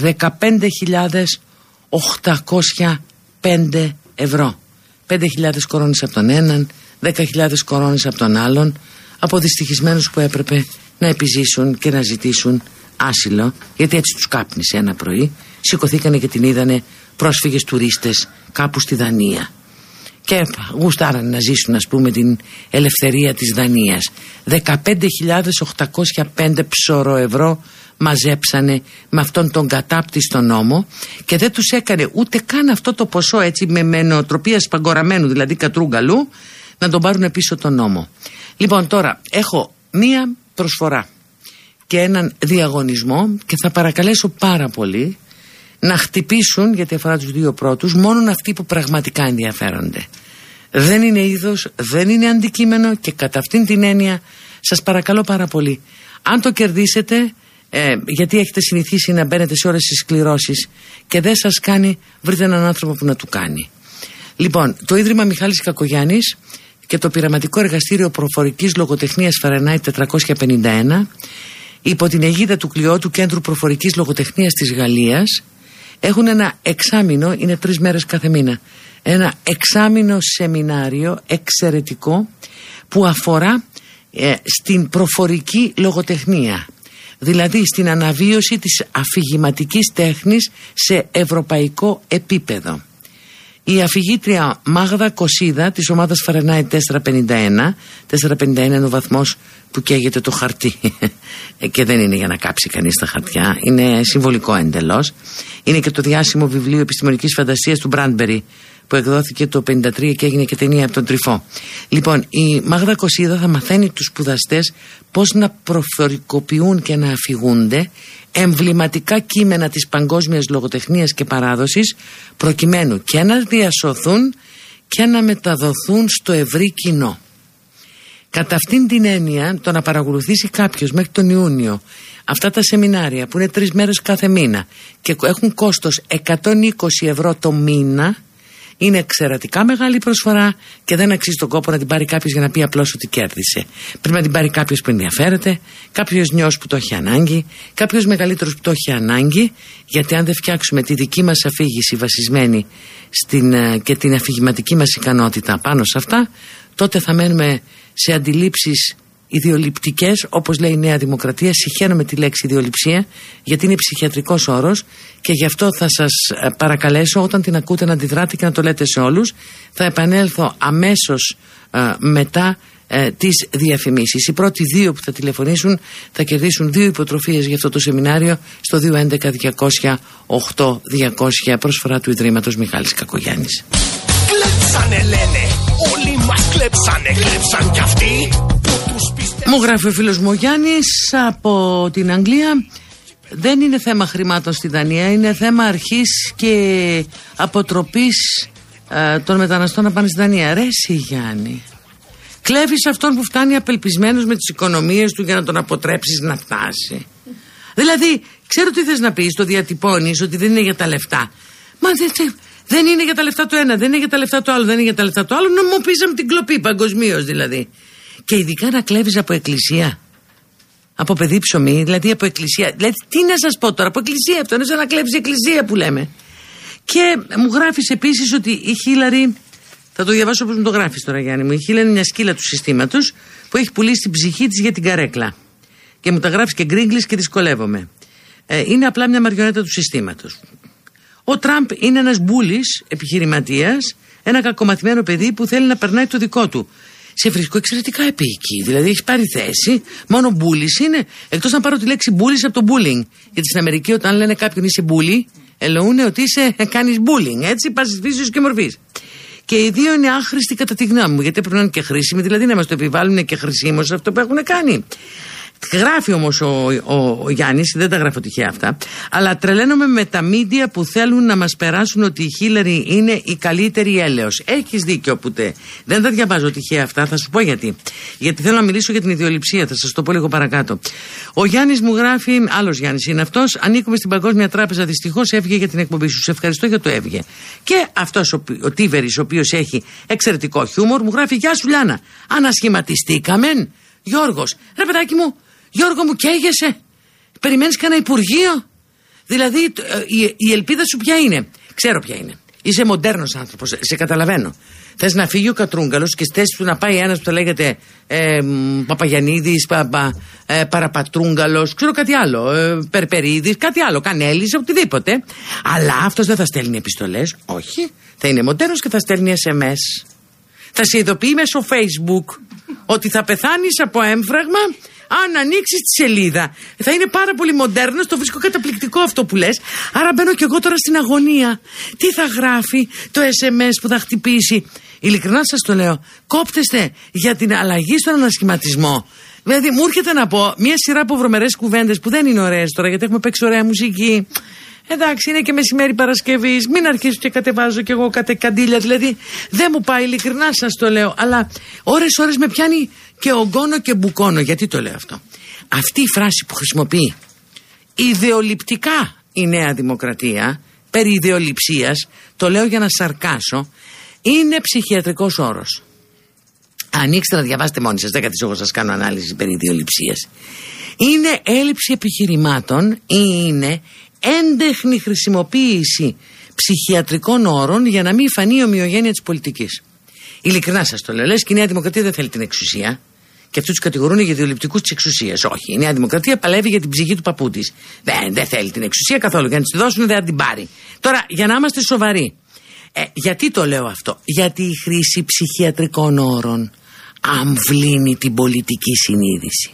15.805 ευρώ. 5.000 κορώνες από τον έναν, 10.000 κορώνες από τον άλλον, από δυστυχισμένους που έπρεπε να επιζήσουν και να ζητήσουν άσυλο, γιατί έτσι τους κάπνισε ένα πρωί, σηκωθήκανε και την είδανε πρόσφυγες τουρίστες κάπου στη Δανία και γουστάραν να ζήσουν ας πούμε την ελευθερία της Δανίας 15.805 ψωρο ευρώ μαζέψανε με αυτόν τον κατάπτυστο νόμο και δεν τους έκανε ούτε καν αυτό το ποσό έτσι με, με νοοτροπία σπαγκοραμένου δηλαδή κατρούγκαλου να τον πάρουν πίσω τον νόμο λοιπόν τώρα έχω μία προσφορά και έναν διαγωνισμό και θα παρακαλέσω πάρα πολύ να χτυπήσουν, γιατί αφορά τους δύο πρώτους, μόνο αυτοί που πραγματικά ενδιαφέρονται. Δεν είναι είδος, δεν είναι αντικείμενο και κατά αυτήν την έννοια σας παρακαλώ πάρα πολύ. Αν το κερδίσετε, ε, γιατί έχετε συνηθίσει να μπαίνετε σε ώρες τις κληρώσεις και δεν σας κάνει, βρείτε έναν άνθρωπο που να του κάνει. Λοιπόν, το Ίδρυμα Μιχάλης Κακογιάννης και το Πειραματικό Εργαστήριο Προφορικής Λογοτεχνίας Φαρενάιτ 451 υπό την αιγίδα του κλειότου Κέντρου Προφορικής Λογοτεχνίας της Γαλλίας έχουν ένα εξάμεινο, είναι τρεις μέρες κάθε μήνα, ένα εξάμεινο σεμινάριο εξαιρετικό που αφορά ε, στην προφορική λογοτεχνία δηλαδή στην αναβίωση της αφηγηματικής τέχνης σε ευρωπαϊκό επίπεδο. Η αφηγήτρια Μάγδα Κωσίδα της ομάδας Φαρενάι 451 451 είναι ο βαθμός που καίγεται το χαρτί και δεν είναι για να κάψει κανείς τα χαρτιά είναι συμβολικό εντελώς είναι και το διάσημο βιβλίο επιστημονικής φαντασίας του Μπράντμπερι που εκδόθηκε το 1953 και έγινε και ταινία από τον Τρυφό. Λοιπόν, η Μάγδα Κωσίδα θα μαθαίνει τους σπουδαστές πώς να προφορικοποιούν και να αφηγούνται εμβληματικά κείμενα της παγκόσμιας λογοτεχνίας και παράδοσης προκειμένου και να διασωθούν και να μεταδοθούν στο ευρύ κοινό. Κατά αυτήν την έννοια, το να παρακολουθήσει κάποιος μέχρι τον Ιούνιο αυτά τα σεμινάρια που είναι τρεις μέρες κάθε μήνα και έχουν κόστος 120 ευρώ το μήνα, είναι εξαιρετικά μεγάλη προσφορά και δεν αξίζει τον κόπο να την πάρει κάποιος για να πει απλώς ότι κέρδισε. Πρέπει να την πάρει κάποιος που ενδιαφέρεται, κάποιος νιό που το έχει ανάγκη, κάποιος μεγαλύτερος που το έχει ανάγκη, γιατί αν δεν φτιάξουμε τη δική μας αφήγηση βασισμένη στην, ε, και την αφηγηματική μας ικανότητα πάνω σε αυτά, τότε θα μένουμε σε αντιλήψεις ιδεολειπτικές όπως λέει η Νέα Δημοκρατία συχαίνομαι τη λέξη ιδεολειψία γιατί είναι ψυχιατρικός όρος και γι' αυτό θα σας ε, παρακαλέσω όταν την ακούτε να αντιδράτε και να το λέτε σε όλους θα επανέλθω αμέσως ε, μετά ε, τις διαφημίσεις. Οι πρώτοι δύο που θα τηλεφωνήσουν θα κερδίσουν δύο υποτροφίες για αυτό το σεμινάριο στο 211 200 200 προσφορά του Ιδρύματος Μιχάλης Κακογιάννης. Όλοι μας κλέψανε, κλέψαν κι αυτοί Μου γράφει ο φίλος μου ο Γιάννης από την Αγγλία δεν είναι θέμα χρημάτων στη Δανία, είναι θέμα αρχής και αποτροπής ε, των μεταναστών να πάνε στη Δανία. Ρε εσύ Γιάννη, κλέβεις αυτόν που φτάνει απελπισμένος με τις οικονομίες του για να τον αποτρέψεις να φτάσει. Δηλαδή, ξέρω τι θες να πεις, το διατυπώνεις ότι δεν είναι για τα λεφτά. Μα δεν, δεν είναι για τα λεφτά το ένα, δεν είναι για τα λεφτά το άλλο, δεν είναι για τα λεφτά το άλλο. Νομιμοποίησαμε την κλοπή παγκοσμίως δηλαδή. Και ειδικά να κλέβεις από εκκλησία. Από παιδί ψωμί, δηλαδή από εκκλησία. Δηλαδή, τι να σας πω τώρα, από εκκλησία αυτό είναι σαν να κλέβει εκκλησία που λέμε. Και μου γράφεις επίσης ότι η Χίλαρη. Θα το διαβάσω όπως μου το γράφεις τώρα, Γιάννη μου. Η Χίλαρη είναι μια σκύλα του συστήματος που έχει πουλήσει την ψυχή της για την καρέκλα. Και μου τα γράφεις και γκρίγκλι και δυσκολεύομαι. Ε, είναι απλά μια μαριονέτα του συστήματος. Ο Τραμπ είναι ένας μπούλης επιχειρηματίας, ένα κακομαθημένο παιδί που θέλει να περνάει το δικό του. Σε βρίσκω εξαιρετικά επίκη. Δηλαδή έχει πάρει θέση. Μόνο μπούλης είναι. Εκτός να πάρω τη λέξη μπούλης από το bullying. Γιατί στην Αμερική, όταν λένε κάποιον είσαι μπούλη, εννοούν ότι είσαι, κάνεις bullying. Έτσι, πάση φύσεω και μορφής. Και οι δύο είναι άχρηστοι κατά τη γνώμη μου, γιατί πρέπει να είναι και χρήσιμοι, δηλαδή να μας το επιβάλλουν και χρησίμως αυτό που έχουν κάνει. Γράφει όμως ο, ο, ο Γιάννης, δεν τα γράφω τυχαία αυτά, αλλά τρελαίνομαι με τα μίντια που θέλουν να μας περάσουν ότι η Χίλαρη είναι η καλύτερη έλεος. Έχεις δίκιο που τε. Δεν τα διαβάζω τυχαία αυτά, θα σου πω γιατί. Γιατί θέλω να μιλήσω για την ιδιοληψία, θα σας το πω λίγο παρακάτω. Ο Γιάννης μου γράφει, άλλος Γιάννης είναι αυτός, ανήκουμε στην Παγκόσμια Τράπεζα, δυστυχώς έβγε για την εκπομπή σου. Σε ευχαριστώ για το έβγε. Και αυτός ο, ο Τίβερης, ο οποίος έχει εξαιρετικό χιούμορ, μου γράφει Γεια σου Λιάνα. Ανασχηματιστήκαμε. Γιώργος, ρε παιδάκι μου, Γιώργο μου καίγεσαι. Περιμένεις κανένα υπουργείο; Δηλαδή ε, η, η ελπίδα σου ποια είναι; Ξέρω ποια είναι. Είσαι μοντέρνος άνθρωπος, σε καταλαβαίνω. Θες να φύγει ο Κατρούγκαλος και στη θέση του να πάει ένας που θα λέγεται ε, Παπαγιανίδη, πα, ε, Παραπατρούγκαλος, ξέρω κάτι άλλο, ε, Περπερίδης, κάτι άλλο, Κανέλης, οτιδήποτε. Αλλά αυτός δεν θα στέλνει επιστολές, όχι. Θα είναι μοντέρνος και θα στέλνει SMS. Θα σε ειδοποιεί μέσω Facebook ότι θα πεθάνεις από έμφραγμα αν ανοίξεις τη σελίδα. Θα είναι πάρα πολύ μοντέρνο, το βρίσκω καταπληκτικό αυτό που λες. Άρα μπαίνω κι εγώ τώρα στην αγωνία. Τι θα γράφει το SMS που θα χτυπήσει. Ειλικρινά σας το λέω. Κόπτεστε για την αλλαγή στον ανασχηματισμό. Δηλαδή, μου έρχεται να πω μια σειρά από βρωμερές κουβέντες που δεν είναι ωραίες τώρα γιατί έχουμε παίξει ωραία μουσική. Εντάξει, είναι και μεσημέρι Παρασκευής. Μην αρχίσω και κατεβάζω κι εγώ κάτι καντήλια. Δηλαδή, δεν μου πάει, ειλικρινά σας το λέω. Αλλά ώρε-ώρε με πιάνει και ογκώνω και μπουκώνω. Γιατί το λέω αυτό; Αυτή η φράση που χρησιμοποιεί ιδεολειπτικά η Νέα Δημοκρατία, περί ιδεολειψίας, το λέω για να σαρκάσω, είναι ψυχιατρικός όρος. Ανοίξτε να διαβάσετε μόνοι σας, δεν καθίσω εγώ σας κάνω ανάλυση περί ιδεολειψίας. Είναι έλλειψη επιχειρημάτων ή είναι έντεχνη χρησιμοποίηση ψυχιατρικών όρων για να μην φανεί η ομοιογένεια της πολιτικής. Ειλικρινά σας το λέω. Λες και η Νέα Δημοκρατία δεν θέλει την εξουσία. Και αυτούς τους κατηγορούν για ιδεολειπτικού της εξουσίας. Όχι. Η Νέα Δημοκρατία παλεύει για την ψυχή του παππού της. Δεν, δεν θέλει την εξουσία καθόλου. Για να τη δώσουν δεν θα την πάρει. Τώρα, για να είμαστε σοβαροί. Ε, γιατί το λέω αυτό; Γιατί η χρήση ψυχιατρικών όρων αμβλύνει την πολιτική συνείδηση.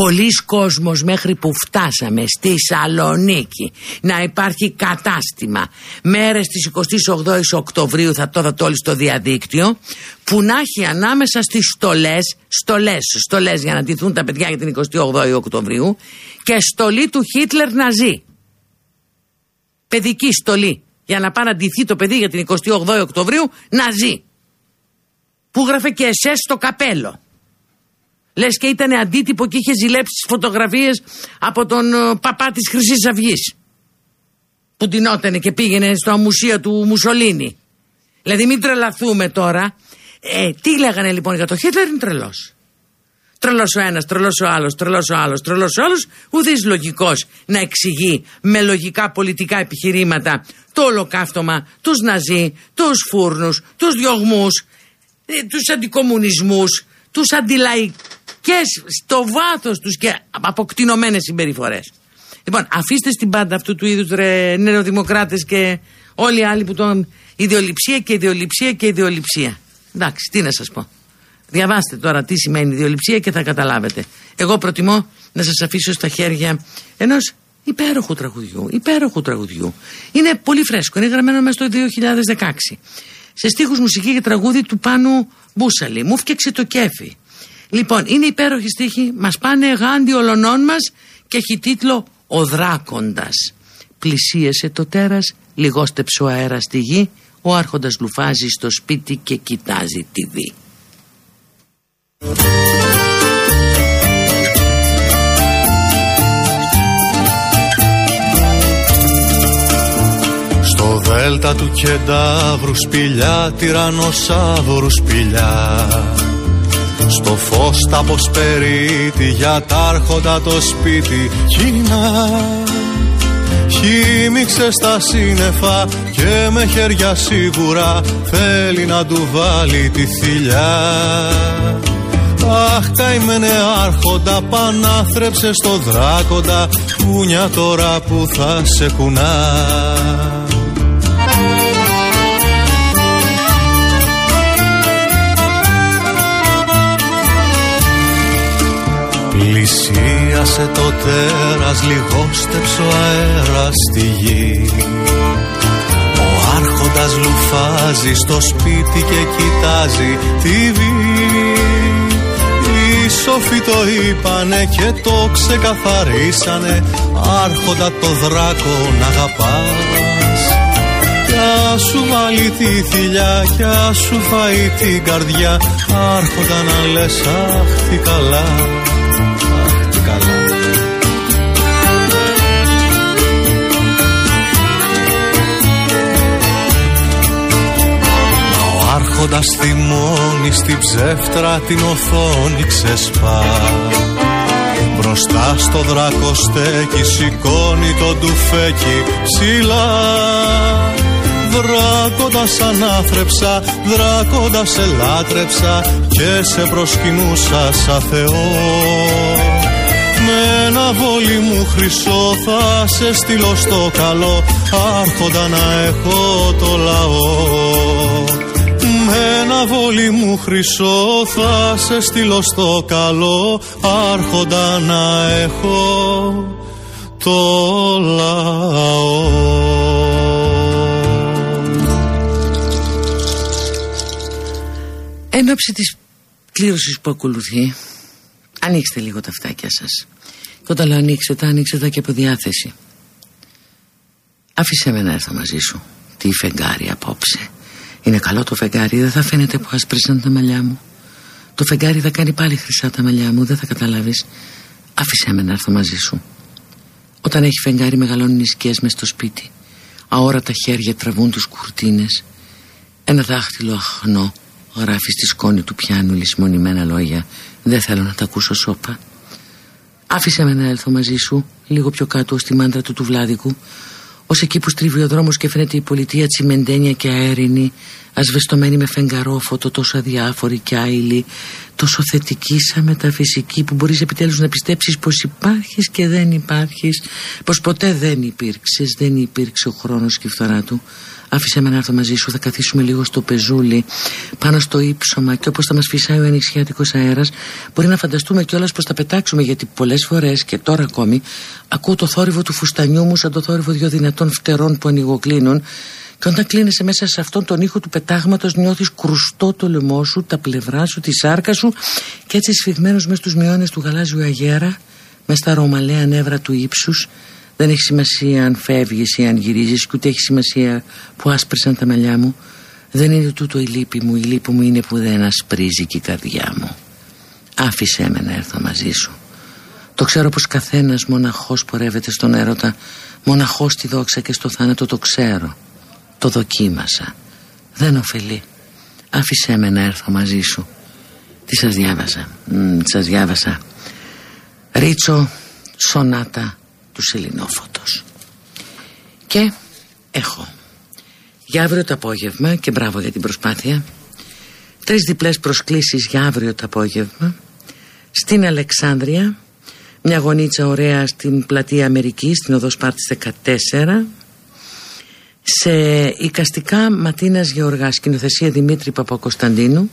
Πολλοί κόσμος μέχρι που φτάσαμε στη Σαλονίκη να υπάρχει κατάστημα μέρες της 28 Οκτωβρίου θα το δω όλοι στο διαδίκτυο που να έχει ανάμεσα στις στολές, στολές, στολές για να ντυθούν τα παιδιά για την 28 Οκτωβρίου και στολή του Χίτλερ να ζει. Παιδική στολή για να πάει να ντυθεί το παιδί για την 28 Οκτωβρίου να ζει. Που γράφε και εσές στο καπέλο. Λες και ήταν αντίτυπο και είχε ζηλέψει τι φωτογραφίες από τον ε, παπά της Χρυσής Αυγής. Που τεινότανε και πήγαινε στο αμουσείο του Μουσολίνη. Δηλαδή μην τρελαθούμε τώρα. Ε, τι λέγανε λοιπόν για το Χίτλερ είναι τρελός. Τρελός ο ένας, τρελός ο άλλος, τρελός ο άλλος, τρελός ο άλλος. Ουδής λογικός να εξηγεί με λογικά πολιτικά επιχειρήματα το ολοκαύτωμα, τους Ναζί, τους φούρνους, τους διωγμούς, ε, τους αντικομουνισμούς, τους αντιλαϊκού και στο βάθος τους και αποκτηνωμένες συμπεριφορές. Λοιπόν, αφήστε στην πάντα αυτού του είδους νεοδημοκράτες και όλοι οι άλλοι που τον. Ιδεολειψία και ιδεολειψία και ιδεολειψία. Εντάξει, τι να σας πω. Διαβάστε τώρα τι σημαίνει ιδεολειψία και θα καταλάβετε. Εγώ προτιμώ να σας αφήσω στα χέρια ενός υπέροχου τραγουδιού. Υπέροχου τραγουδιού. Είναι πολύ φρέσκο, είναι γραμμένο μέσα στο 2016. Σε στίχους μουσική και τραγούδι του Πάνου Μπούσαλη. Μου φτιάξε το κέφι. Λοιπόν, είναι υπέροχη στίχη, μας πάνε γάντι ολονών μας και έχει τίτλο «Ο δράκοντας». Πλησίασε το τέρας, λιγόστεψε ο αέρας στη γη, ο άρχοντας λουφάζει στο σπίτι και κοιτάζει τη βή. Στο δέλτα του κεντάβρου σπηλιά, τυρανοσάβρου σπηλιά στο φως τα ποσπερίτη για τάρχοντα το σπίτι Κίνα Χύμιξε στα σύννεφα και με χέρια σίγουρα θέλει να του βάλει τη θηλιά. Αχ καημένε άρχοντα πανάθρεψε στο δράκοντα Κούνια τώρα που θα σε κουνά Πλησίασε το τέρας, λιγόστεψε ο αέρας στη γη. Ο άρχοντας λουφάζει στο σπίτι και κοιτάζει τη βή. Οι σοφοί το είπανε και το ξεκαθαρίσανε. Άρχοντα το δράκο να αγαπάς. Κι σου βάλει τη θηλιά κι σου φάει την καρδιά. Άρχοντα να λες αχ τι καλά Άρχοντας θυμώνει στην ψεύτρα την οθόνη ξεσπά. Μπροστά στο δράκο στέκει σηκώνει το ντουφέκι ψηλά. Δράκοντας ανάθρεψα, δράκοντας σε λάτρεψα και σε προσκυνούσα σαν Θεό. Με ένα βόλι μου χρυσό θα σε στείλω στο καλό άρχοντα να έχω το λαό. με ένα βόλι μου χρυσό θα σε στείλω στο καλό άρχοντα να έχω το λαό. Εν ώψη της κλήρωσης που ακολουθεί. Ανοίξτε λίγο τα φτάκια σας. Και όταν λέω ανοίξτε τα ανοίξτε τα και από διάθεση. Άφησέ με να έρθω μαζί σου. Τι φεγγάρι απόψε είναι καλό το φεγγάρι, δεν θα φαίνεται που άσπρισαν τα μαλλιά μου. Το φεγγάρι θα κάνει πάλι χρυσά τα μαλλιά μου, δεν θα καταλάβεις. Άφησέ με να έρθω μαζί σου. Όταν έχει φεγγάρι μεγαλώνουν οι σκιές μες στο σπίτι. Αόρατα χέρια τραβούν τους κουρτίνες. Ένα δάχτυλο αχνό γράφει στη σκόνη του πιάνου λησμονημένα λόγια. Δεν θέλω να τα ακούσω σώπα. Άφησε με να έλθω μαζί σου, λίγο πιο κάτω στη μάντρα του του Βλάδικου, ως εκεί που στρίβει ο δρόμος και φαίνεται η πολιτεία τσιμεντένια και αέρινη ασβεστομένη με φεγγαρόφωτο τόσο αδιάφορη και άειλη τόσο θετική σαν μεταφυσική που μπορείς επιτέλους να πιστέψεις πως υπάρχεις και δεν υπάρχεις πως ποτέ δεν υπήρξες δεν υπήρξε ο χρόνος και η φθορά του Άφησε με να έρθω μαζί σου, θα καθίσουμε λίγο στο πεζούλι, πάνω στο ύψωμα και όπως θα μας φυσάει ο ανοιξιάτικο αέρας, μπορεί να φανταστούμε κιόλας πως θα πετάξουμε γιατί πολλές φορές και τώρα ακόμη ακούω το θόρυβο του φουστανιού μου σαν το θόρυβο δύο δυνατών φτερών που ανοιγοκλίνουν. Και όταν κλείνεσαι μέσα σε αυτόν τον ήχο του πετάγματος, νιώθεις κρουστό το λαιμό σου, τα πλευρά σου, τη σάρκα σου και έτσι σφιγμένος μες στου μειώνες του γαλάζιου αγέρα, μες στα ρωμαλαία νεύρα του ύψους, δεν έχει σημασία αν φεύγεις ή αν γυρίζεις και ούτε έχει σημασία που άσπρισαν τα μαλλιά μου. Δεν είναι τούτο η λύπη μου, η λύπη μου είναι που δεν ασπρίζει και η καρδιά μου. Άφησέ με να έρθω μαζί σου. Το ξέρω πως καθένας μοναχός πορεύεται στον έρωτα, μοναχός στη δόξα και στο θάνατο το ξέρω. Το δοκίμασα. Δεν ωφελεί. Άφησέ με να έρθω μαζί σου. Τι σας διάβασα; Μ, σας διάβασα. Ρίτσο, σονάτα, τους Σελινόφωτος και έχω για αύριο το απόγευμα και μπράβο για την προσπάθεια τρεις διπλές προσκλήσεις για αύριο το απόγευμα στην Αλεξάνδρεια μια γονίτσα ωραία στην πλατεία Αμερικής στην οδό Σπάρτης 14 σε οικαστικά Ματίνας Γεωργάς σκηνοθεσία Δημήτρη Παπακοσταντίνου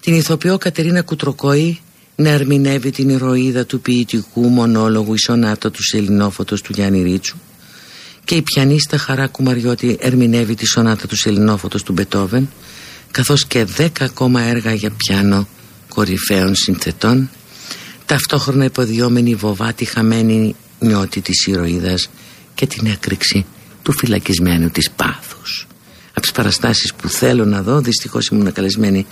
την ηθοποιό Κατερίνα Κουτροκόη να ερμηνεύει την ηρωίδα του ποιητικού μονόλογου «Η σονάτα του Σελινόφωτος» του Γιάννη Ρίτσου. Και η πιανίστα Χαρά Κουμαριώτη ερμηνεύει τη σονάτα του Σελινόφωτος του Μπετόβεν καθώς και δέκα ακόμα έργα για πιάνο κορυφαίων συνθετών ταυτόχρονα υποδιόμενη βοβάτη χαμένη νιώτη της ηρωίδας και την έκρηξη του φυλακισμένου της πάθους. Από τις παραστάσεις που θέλω να δω δυστυχώς ήμουν καλεσμένη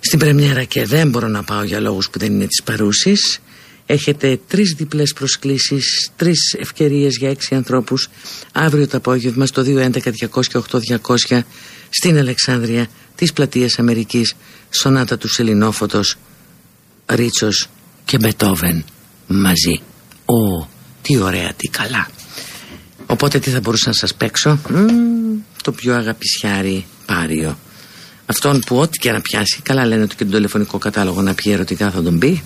στην πρεμιέρα και δεν μπορώ να πάω για λόγους που δεν είναι της παρούσης. Έχετε τρεις διπλές προσκλήσεις τρεις ευκαιρίες για έξι ανθρώπους. Αύριο το απόγευμα στο 211-200-8200 στην Αλεξάνδρεια της πλατείας Αμερικής σονάτα του Σελινόφωτος Ρίτσος και Μπετόβεν μαζί. Ω, τι ωραία, τι καλά. Οπότε τι θα μπορούσα να σας παίξω; Το πιο αγαπησιάρι πάριο Αυτόν που ό,τι και να πιάσει, καλά λένε ότι και τον τηλεφωνικό κατάλογο να πει ερωτικά θα τον πει.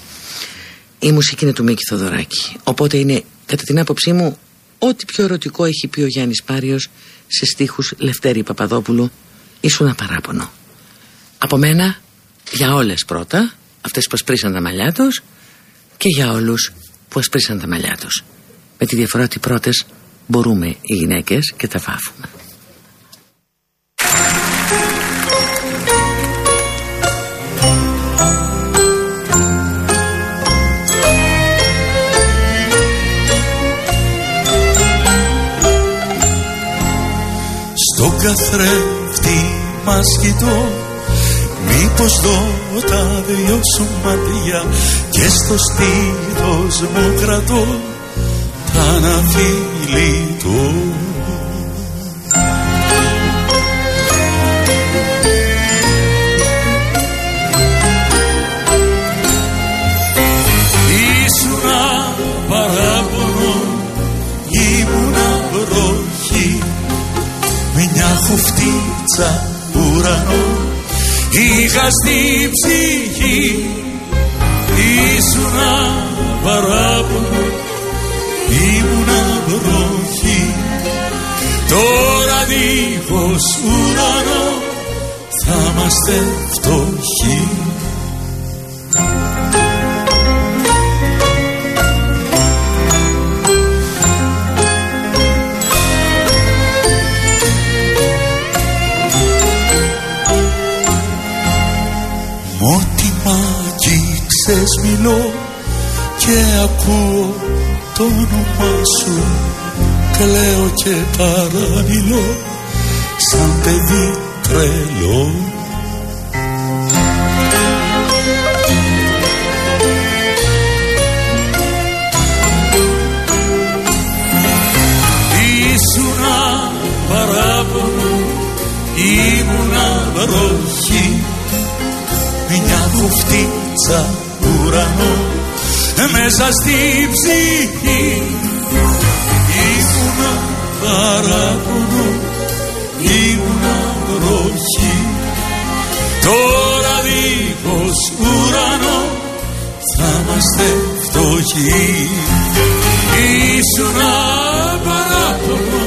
Η μουσική είναι του Μίκη Θοδωράκη. Οπότε είναι, κατά την άποψή μου, ό,τι πιο ερωτικό έχει πει ο Γιάννης Πάριος σε στίχους Λευτέρη Παπαδόπουλου, ήσουν απαράπονο. Από μένα, για όλες πρώτα, αυτές που σπρίσαν τα μαλλιά τους, και για όλους που ασπρίσαν τα μαλλιά τους. Με τη διαφορά ότι πρώτες μπορούμε οι γυναίκες και τα φάφουμε. Στον καθρέφτη μας κοιτώ. Μήπως δω τα δυο σου μάτια Και στο στήθος μου κρατώ. Τα να Μια χουφτίτσα ουρανό είχα στη ψυχή ήσουνα παράπονο ήμουνα βροχή. Τώρα δίχως ουρανό. Θα είμαστε φτωχοί μιλώ και ακούω το όνομα σου Κλαίω και παραμιλώ σαν παιδί τρελό Ήσουνα παράπονο, ήμουνα βροχή μια κουφτίτσα ουρανό μέσα στη ψυχή. Ήμουνα παράπονο ήμουνα βροχή. Τώρα δίχως ουρανό θα είμαστε φτωχοί. Ήσουνα παράπονο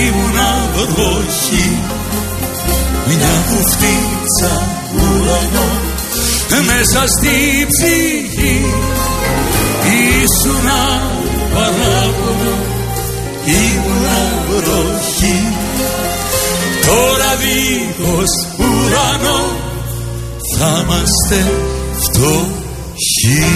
ήμουνα βροχή. Μια κουφτίτσα ουρανό μέσα στη ψυχή. Ήσουνα παράπονο ήμουνα βροχή. Τώρα δίχως ουρανό θα είμαστε φτωχοί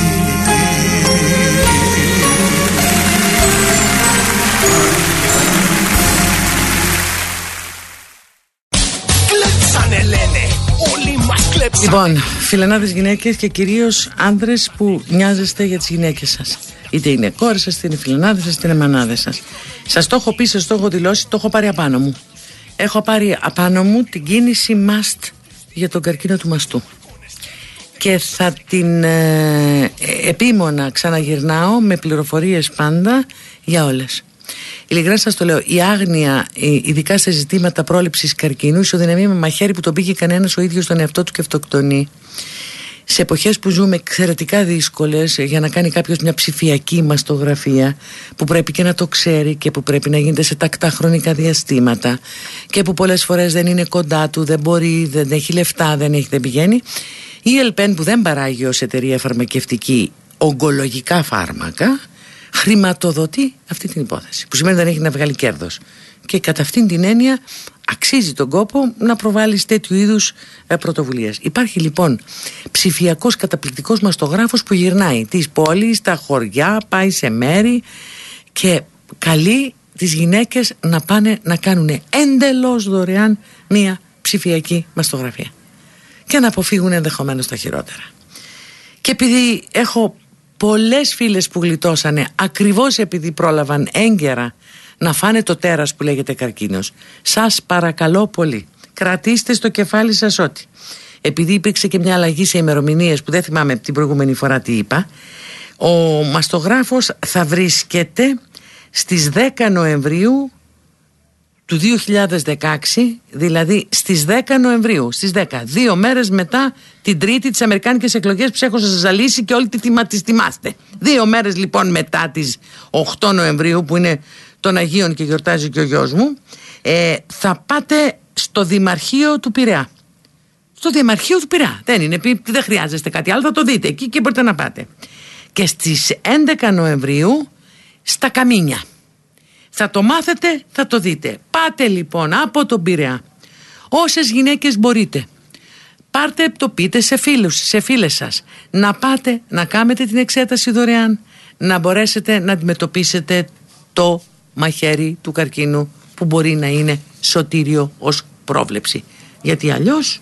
Λοιπόν, φιλενάδες γυναίκες και κυρίως άντρες που νοιάζεστε για τις γυναίκες σας. Είτε είναι κόρες σας, είτε είναι φιλενάδες σας, είτε είναι μανάδες σας. Σας το έχω πει, σας το έχω δηλώσει, το έχω πάρει απάνω μου. Έχω πάρει απάνω μου την κίνηση must για τον καρκίνο του μαστού. Και θα την ε, επίμονα ξαναγυρνάω με πληροφορίες πάντα για όλες. Ειλικρινά σας το λέω, η άγνοια, ειδικά σε ζητήματα πρόληψης καρκίνου, ισοδυναμεί με μαχαίρι που τον πήγε κανένας ο ίδιος τον εαυτό του και αυτοκτονεί. Σε εποχές που ζούμε εξαιρετικά δύσκολες για να κάνει κάποιος μια ψηφιακή μαστογραφία, που πρέπει και να το ξέρει και που πρέπει να γίνεται σε τακτά χρονικά διαστήματα και που πολλές φορές δεν είναι κοντά του, δεν μπορεί, δεν έχει λεφτά, δεν έχει, δεν πηγαίνει. Η ΕΛΠΕΝ που δεν παράγει ως εταιρεία φαρμακευτική ογκολογικά φάρμακα, χρηματοδοτεί αυτή την υπόθεση. Που σημαίνει δεν έχει να βγάλει κέρδος. Και κατά αυτήν την έννοια αξίζει τον κόπο να προβάλλεις τέτοιου είδους ε, πρωτοβουλίες. Υπάρχει λοιπόν ψηφιακός καταπληκτικός μαστογράφος που γυρνάει της πόλης, τα χωριά, πάει σε μέρη και καλεί τις γυναίκες να πάνε να κάνουν εντελώς δωρεάν μία ψηφιακή μαστογραφία και να αποφύγουν ενδεχομένως τα χειρότερα. Και επειδή έχω πολλές φίλες που γλιτώσανε ακριβώς επειδή πρόλαβαν έγκαιρα να φάνε το τέρας που λέγεται καρκίνος. Σας παρακαλώ πολύ κρατήστε στο κεφάλι σας ότι. Επειδή υπήρξε και μια αλλαγή σε ημερομηνίες που δεν θυμάμαι την προηγούμενη φορά τι είπα ο μαστογράφος θα βρίσκεται στις 10 Νοεμβρίου του 2016, δηλαδή στις 10 Νοεμβρίου, στις 10, δύο μέρες μετά την τρίτη τις Αμερικάνικες εκλογές που έχω σας ζαλίσει και όλοι τις θυμάστε. Δύο μέρες λοιπόν μετά τις 8 Νοεμβρίου που είναι των Αγίων και γιορτάζει και ο γιος μου, ε, θα πάτε στο Δημαρχείο του Πειραιά. Στο Δημαρχείο του Πειραιά. Δεν είναι, δεν χρειάζεστε κάτι άλλο, θα το δείτε εκεί και μπορείτε να πάτε. και στις 11 Νοεμβρίου στα Καμίνια. Θα το μάθετε, θα το δείτε. Πάτε λοιπόν από τον Πειραιά. Όσες γυναίκες μπορείτε. Πάρτε το πείτε σε φίλους, σε φίλες σας. Να πάτε να κάνετε την εξέταση δωρεάν. Να μπορέσετε να αντιμετωπίσετε το μαχαίρι του καρκίνου που μπορεί να είναι σωτήριο ως πρόβλεψη. Γιατί αλλιώς,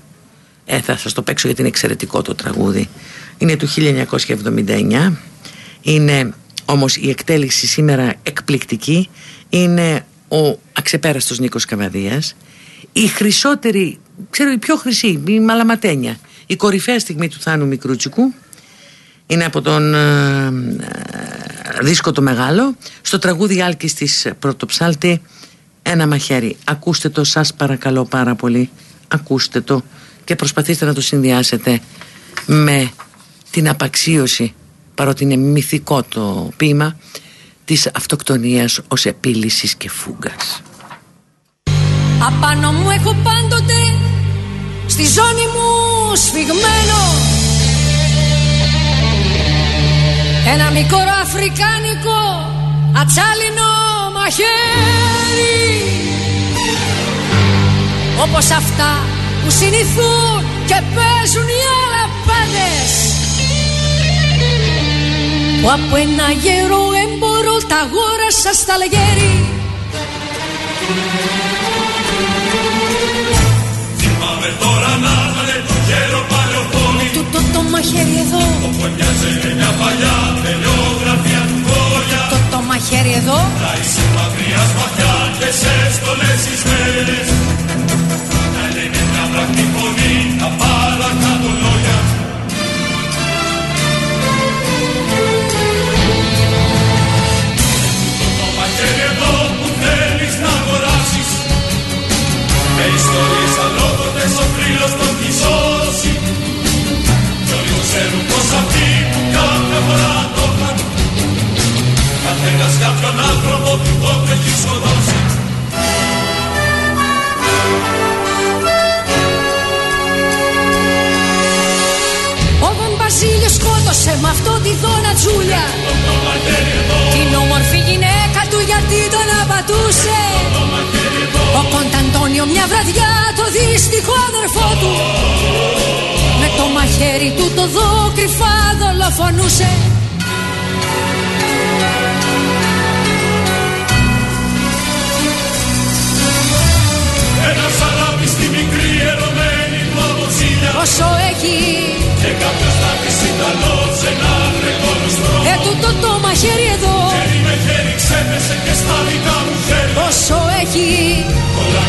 ε, θα σας το παίξω γιατί είναι εξαιρετικό το τραγούδι. Είναι του 1979. Είναι όμως η εκτέλεση σήμερα εκπληκτική. Είναι ο αξεπέραστος Νίκος Καβαδίας. Η χρυσότερη, ξέρω η πιο χρυσή, η μαλαματένια. Η κορυφαία στιγμή του Θάνου Μικρούτσικου. Είναι από τον ε, ε, δίσκο το μεγάλο. Στο τραγούδι Άλκης της Πρωτοψάλτη ένα μαχαίρι. Ακούστε το σας παρακαλώ πάρα πολύ. Ακούστε το και προσπαθήστε να το συνδυάσετε με την απαξίωση παρότι είναι μυθικό το ποίημα της αυτοκτονίας ως επίλυσης και φούγκας. Απάνω μου έχω πάντοτε στη ζώνη μου σφιγμένο ένα μικρό αφρικάνικο ατσάλινο μαχαίρι όπως αυτά που συνηθούν και παίζουν οι αλαπάδες που από ένα γερό έμπορο τα αγόρασα στα λεγέρι. Θυμάμαι τώρα να είναι το γέρο παλαιοχώρι Τούτο το μαχαίρι εδώ. Όπου μοιάζει μια παλιά τελειογραφία αυτό τη δόνα τζούλια. Την όμορφη γυναίκα του γιατί τον απατούσε. Ο Κονταντώνιο μια βραδιά το δύστιχο αδερφό του. Με το μαχαίρι του το δω κρυφά δολοφονούσε Ένας σαλάμι στη μικρή ερωμένη του αποξήλια Όσο έχει. Και κάποιος να τη συνταλώ σε ένα γρεκόνο στρώμα. Ε τούτο το μαχαίρι εδώ. Χέρι με χέρι ξέπεσε και στα δικά μου χέρια. Όσο έχει. Όλα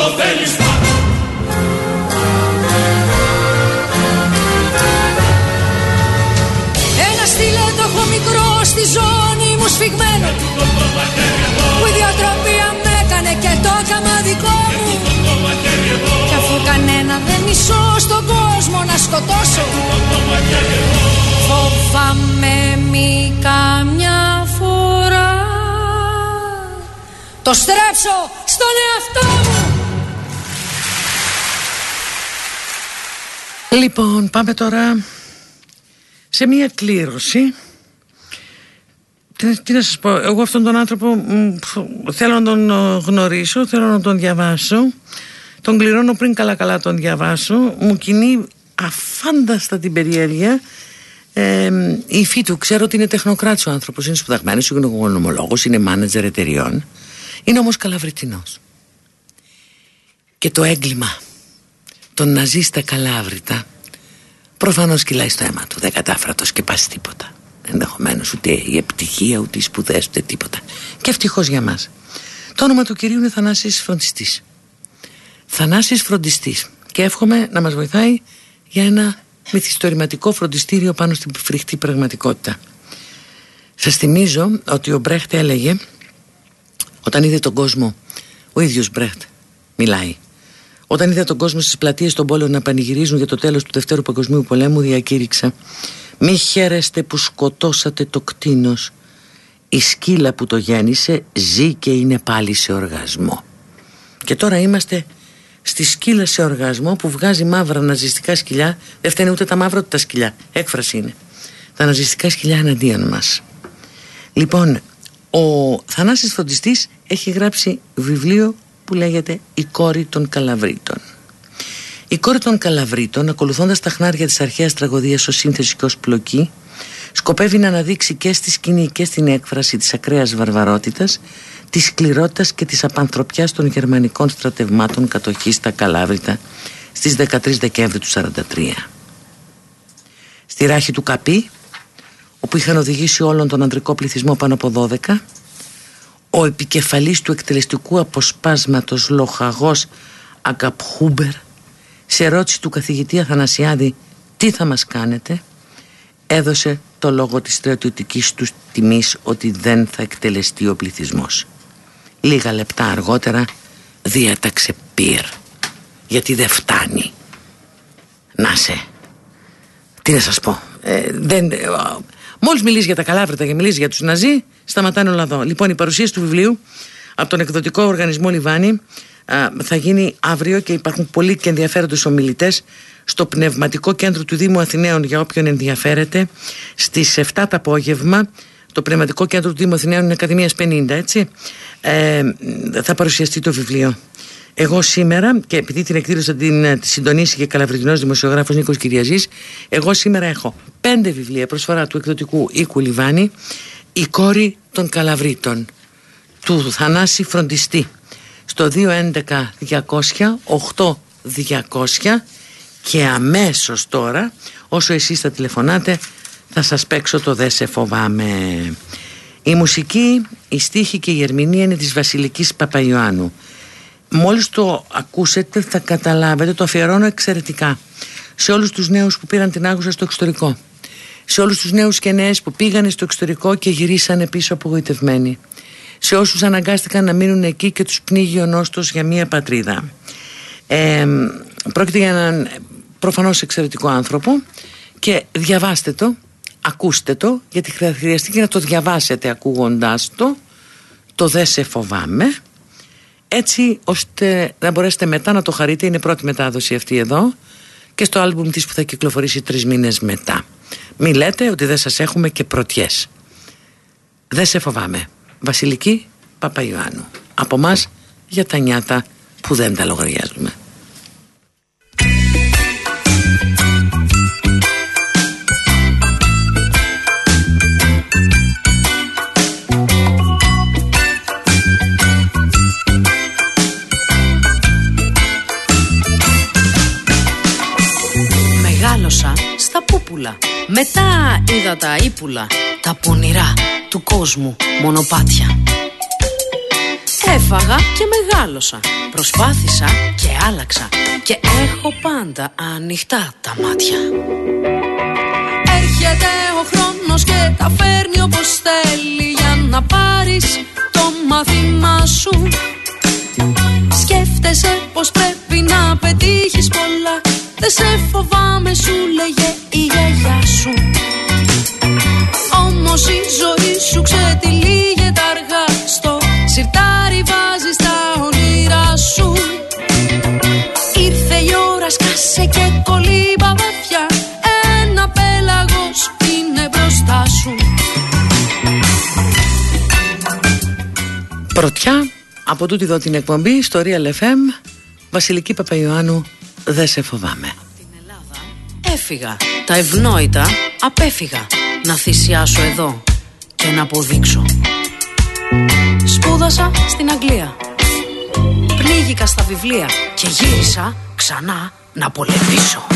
το θέλεις πάντα Ένα στιλέτο έχω μικρό στη ζώνη μου σφιγμένο. Που η διατροπία με έκανε και το έκαμα δικό μου. Κι αφού κανένα δεν μισώ στον κόσμο να σκοτώσω. Φοβάμαι μη καμιά φορά. Το στρέψω στον εαυτό μου Λοιπόν, πάμε τώρα σε μία κλήρωση. Τι, τι να σας πω, εγώ αυτόν τον άνθρωπο μ, θέλω να τον ε, γνωρίσω, θέλω να τον διαβάσω. Τον κληρώνω πριν καλά καλά τον διαβάσω. Μου κινεί αφάνταστα την περιέργεια ε, η υφή του. Ξέρω ότι είναι τεχνοκράτης ο άνθρωπος, είναι σπουδαγμένος, είναι γνωμολόγος, είναι μάνατζερ εταιριών. Είναι όμως καλαβριτινός. Και το έγκλημα τον να ζει στα καλάβρητα προφανώς κυλάει στο αίμα του δεν κατάφερα το σκεπάσει τίποτα. Ενδεχομένως ούτε η επιτυχία ούτε οι σπουδές ούτε τίποτα. Και ευτυχώς για μας. Το όνομα του κυρίου είναι Θανάσης Φροντιστής. Θανάσης Φροντιστής. Και εύχομαι να μας βοηθάει για ένα μυθιστορηματικό φροντιστήριο πάνω στην φρικτή πραγματικότητα. Σας θυμίζω ότι ο Μπρέχτ έλεγε όταν είδε τον κόσμο, ο ίδιος Μπρέχτ μιλάει. Όταν είδα τον κόσμο στις πλατείες των πόλεων να πανηγυρίζουν για το τέλος του Δευτέρου Παγκοσμίου Πολέμου διακήρυξα «Μη χαίρεστε που σκοτώσατε το κτίνος. Η σκύλα που το γέννησε ζει και είναι πάλι σε οργασμό». Και τώρα είμαστε στη σκύλα σε οργασμό που βγάζει μαύρα ναζιστικά σκυλιά. Δεν φταίνει ούτε τα μαύρα ούτε τα σκυλιά. Έκφραση είναι. Τα ναζιστικά σκυλιά εναντίον μας. Λοιπόν, ο Θανάσης Φροντιστής έχει γράψει βιβλίο που λέγεται «Η κόρη των Καλαβρίτων». Η κόρη των Καλαβρίτων, ακολουθώντας τα χνάρια της αρχαίας τραγωδίας ως σύνθεση και ως πλοκή, σκοπεύει να αναδείξει και στη σκηνή και στην έκφραση της ακραίας βαρβαρότητας, της σκληρότητας και της απανθρωπιάς των γερμανικών στρατευμάτων κατοχής στα Καλάβρητα στις 13 Δεκέμβρη του 1943. Στη ράχη του Καπί, όπου είχαν οδηγήσει όλον τον ανδρικό πληθυσμό πάνω από 12 ο επικεφαλής του εκτελεστικού αποσπάσματος λοχαγός Αγκαπχούμπερ σε ερώτηση του καθηγητή Αθανασιάδη τι θα μας κάνετε; έδωσε το λόγο της στρατιωτικής του τιμής ότι δεν θα εκτελεστεί ο πληθυσμός. Λίγα λεπτά αργότερα διέταξε πυρ γιατί δεν φτάνει. Να σε τι να σας πω ε, δεν, Μόλις μιλήσει για τα καλάβρητα και μιλήσει για τους Ναζί, σταματάνε όλα εδώ. Λοιπόν, η παρουσίαση του βιβλίου από τον εκδοτικό οργανισμό Λιβάνι θα γίνει αύριο και υπάρχουν πολλοί και ενδιαφέροντες ομιλητές στο πνευματικό κέντρο του Δήμου Αθηναίων για όποιον ενδιαφέρεται στις 7 το απόγευμα. Το πνευματικό κέντρο του Δήμου Αθηναίων είναι Ακαδημίας 50, έτσι. Ε, θα παρουσιαστεί το βιβλίο. Εγώ σήμερα, και επειδή την εκδήλωσα την, ε, τη συντονίσει και καλαβριτινό δημοσιογράφος Νίκος Κυριαζής, εγώ σήμερα έχω πέντε βιβλία προσφορά του εκδοτικού οίκου Λιβάνη, Η κόρη των Καλαβρίτων, του Θανάση Φροντιστή, στο 211-200-8200 και αμέσως τώρα, όσο εσείς θα τηλεφωνάτε, θα σας παίξω το «Δε σε φοβάμαι». Η μουσική, η στίχη και η ερμηνεία είναι της Βασιλικής Παπαϊωάννου μόλις το ακούσετε θα καταλάβετε το αφιερώνω εξαιρετικά σε όλους τους νέους που πήραν την άγουσα στο εξωτερικό. Σε όλους τους νέους και νέες που πήγανε στο εξωτερικό και γυρίσανε πίσω απογοητευμένοι. Σε όσους αναγκάστηκαν να μείνουν εκεί και τους πνίγει ο νόστος για μια πατρίδα. Ε, πρόκειται για έναν προφανώς εξαιρετικό άνθρωπο και διαβάστε το ακούστε το γιατί χρειαστεί να το διαβάσετε ακούγοντάς το. Το «Δε σε φοβάμαι» έτσι ώστε να μπορέσετε μετά να το χαρείτε είναι η πρώτη μετάδοση αυτή εδώ και στο άλμπουμ της που θα κυκλοφορήσει τρεις μήνες μετά. Μη λέτε ότι δεν σας έχουμε και πρωτιές. Δεν σε φοβάμαι. Βασιλική Παπαϊωάννου από μας για τα νιάτα που δεν τα λογαριάζουμε Μετά είδα τα ύπουλα, τα πονηρά του κόσμου μονοπάτια. Έφαγα και μεγάλωσα, προσπάθησα και άλλαξα και έχω πάντα ανοιχτά τα μάτια. Έρχεται ο χρόνος και τα φέρνει όπως θέλει για να πάρεις το μάθημά σου Σκέφτεσαι πως πρέπει να πετύχεις πολλά Δεν σε φοβάμαι σου λέγε η γιαγιά σου. Όμως η ζωή σου ξετυλίγεται αργά. Στο σιρτάρι βάζεις τα όνειρά σου. Ήρθε η ώρα σκάσε και κολύμπα βαθιά. Ένα πέλαγος είναι μπροστά σου. Πρωτιά από τούτη εδώ την εκπομπή στο Real FM Βασιλική Παπαϊωάννου δεν σε φοβάμαι. Την Ελλάδα. Έφυγα. Τα ευνόητα απέφυγα. Να θυσιάσω εδώ Και να αποδείξω. Σπούδασα στην Αγγλία. Πνίγηκα στα βιβλία Και γύρισα ξανά να πολεμήσω.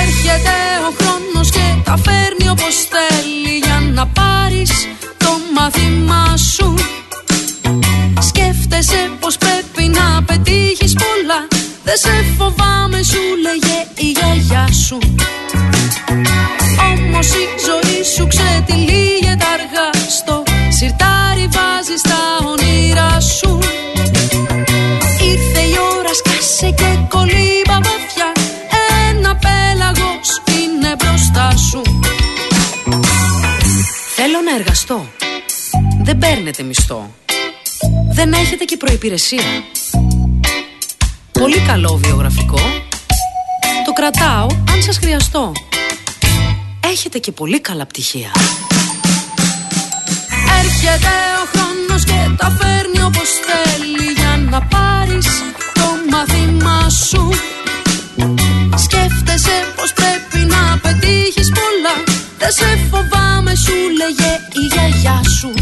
Έρχεται ο χρόνος και τα φέρνει όπως θέλει Για να πάρεις το μάθημά σου. Σκέφτεσαι πως πρέπει να πετύχεις πολλά Δεν σε φοβάμαι σου λέγε η γιαγιά σου. Όμως η ζωή σου ξετυλίγεται αργά. Στο σιρτάρι βάζεις στα όνειρα σου. Ήρθε η ώρα σκάσε και κολύμπα βαθιά. Ένα πέλαγος είναι μπροστά σου. Θέλω να εργαστώ. Δεν παίρνετε μισθό. Δεν έχετε και προϋπηρεσία Πολύ καλό βιογραφικό. Το κρατάω αν σας χρειαστώ. Έχετε και πολύ καλά πτυχία. Έρχεται ο χρόνος και τα φέρνει όπως θέλει για να πάρεις το μάθημα σου. Σκέφτεσαι πως πρέπει να πετύχεις πολλά Δεν σε φοβάμαι σου λέγε η γιαγιά σου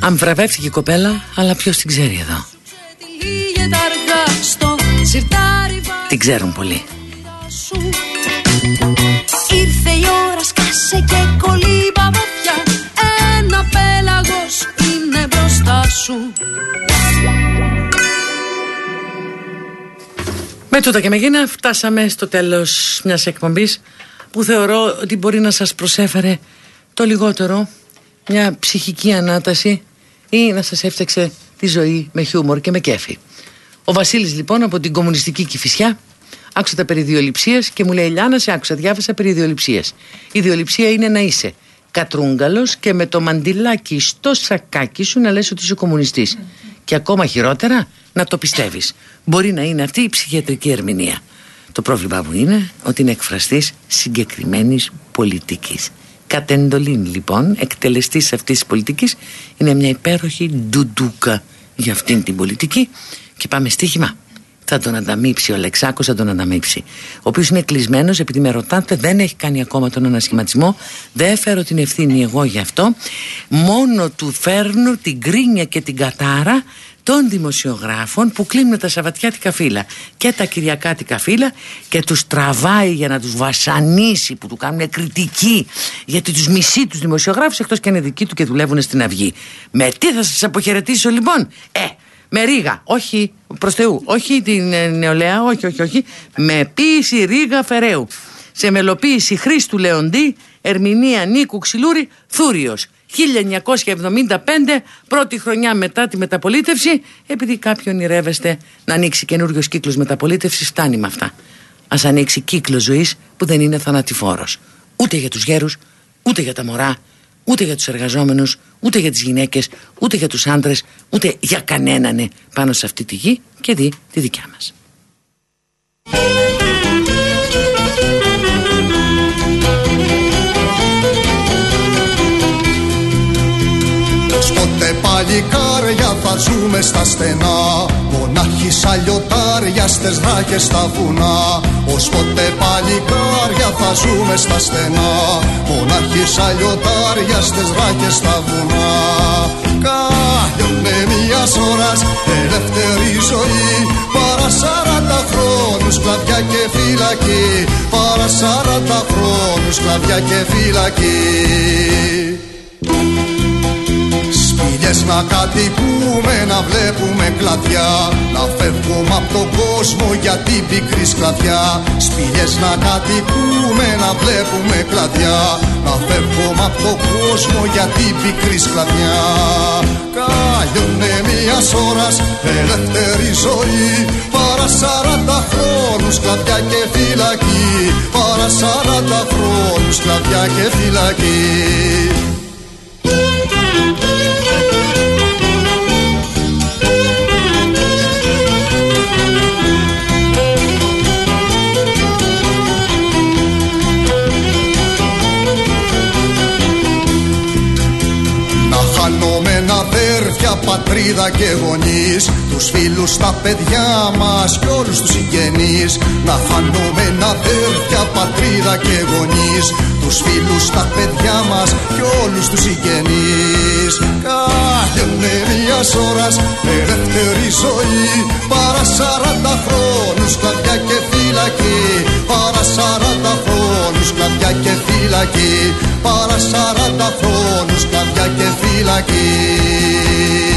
Αν βραβεύτηκε η κοπέλα, αλλά ποιος την ξέρει εδώ; Λίγεται αργά στο σιρτάρι Την ξέρουν πολύ. σου Ήρθε η ώρα σκάσε και κολύμπα βαθιά Ένα πέλαγος είναι μπροστά σου Με τούτα και με γίνα φτάσαμε στο τέλος μιας εκπομπής που θεωρώ ότι μπορεί να σας προσέφερε το λιγότερο μια ψυχική ανάταση ή να σας έφτιαξε τη ζωή με χιούμορ και με κέφι. Ο Βασίλης λοιπόν από την κομμουνιστική Κηφισιά άκουσα τα περί ιδιοληψίας και μου λέει Λιάννα σε άκουσα διάβασα περί ιδιοληψίας. Η ιδιοληψία είναι να είσαι κατρούγκαλος και με το μαντιλάκι στο σακάκι σου να λες ότι είσαι κομμουνιστής. Και ακόμα χειρότερα να το πιστεύεις. Μπορεί να είναι αυτή η ψυχιατρική ερμηνεία. Το πρόβλημά μου είναι ότι είναι εκφραστής συγκεκριμένης πολιτικής. Κατ' εντολήν λοιπόν εκτελεστής αυτής της πολιτικής είναι μια υπέροχη ντουντούκα για αυτήν την πολιτική και πάμε στοίχημα. Θα τον ανταμείψει ο Αλεξάκος, θα τον ανταμείψει. Ο οποίος είναι κλεισμένος επειδή με ρωτάτε, δεν έχει κάνει ακόμα τον ανασχηματισμό. Δεν φέρω την ευθύνη εγώ γι' αυτό. Μόνο του φέρνω την κρίνια και την κατάρα των δημοσιογράφων που κλείνουν τα Σαββατιάτικα φύλλα και τα Κυριακάτικα φύλλα και τους τραβάει για να τους βασανίσει που του κάνουν κριτική γιατί τους μισεί τους δημοσιογράφους εκτός και είναι δικοί του και δουλεύουν στην Αυγή. Με τι θα σας αποχαιρετήσω λοιπόν; Ε, με ρίγα, όχι προς Θεού, όχι την ε, νεολαία, όχι, όχι, όχι. Με ποίηση ρίγα Φεραίου. Σε μελοποίηση Χρήστου Λεοντή, ερμηνεία Νίκου Ξυλούρη, Θούριος. 1975, πρώτη χρονιά μετά τη μεταπολίτευση, επειδή κάποιον ονειρεύεστε να ανοίξει καινούριο κύκλος μεταπολίτευσης, φτάνει με αυτά. Α ανοίξει κύκλος ζωής που δεν είναι θανατηφόρος. Ούτε για τους γέρους, ούτε για τα μωρά, ούτε για τους εργαζόμενους, ούτε για τις γυναίκες, ούτε για τους άντρες, ούτε για κανέναν πάνω σε αυτή τη γη και δει τη δικιά μας. Πότε παλικάρια θα ζούμε στα στενά. Μονάχοι σαν λιωτάρια στες ράκες στα βουνά. Ως πότε παλικάρια θα ζούμε στα στενά. Μονάχοι σαν λιωτάρια στες ράκες στα βουνά Κάλιονε μιας ώρας ελεύθερη ζωή. Παρά σαράντα χρόνους κλαδιά και φυλακή. Παρά σαράντα χρόνους κλαδιά και φυλακή Σπηλιές να κατοικούμε, να βλέπουμε κλαδιά. Να φεύγουμε από τον κόσμο για την πικρή σκλαβιά Σπηλιές να κατοικούμε, να βλέπουμε κλαδιά. Να φεύγουμε από τον κόσμο για την πικρή σκλαβιά Κάλιονε μιας ώρας ελεύθερη ζωή. Παρά σαράντα χρόνους κλαδιά και φυλακή. Παρά σαράντα χρόνους κλαδιά και φυλακή αδέρφια, πατρίδα και γονείς Τους φίλους, τα παιδιά μας και όλους τους συγγενείς. Να χάνουμε αδέρφια, πατρίδα και γονείς Τους φίλους, τα παιδιά μας και όλους τους συγγενείς. Κάλιονε μιας ώρας ελεύθερη ζωή Παρά σαράντα χρόνους κλαδιά και φυλακή. Παρά σαράντα χρόνους κλαδιά και φυλακή. Παρά σαράντα χρόνους κλαδιά και φυλακή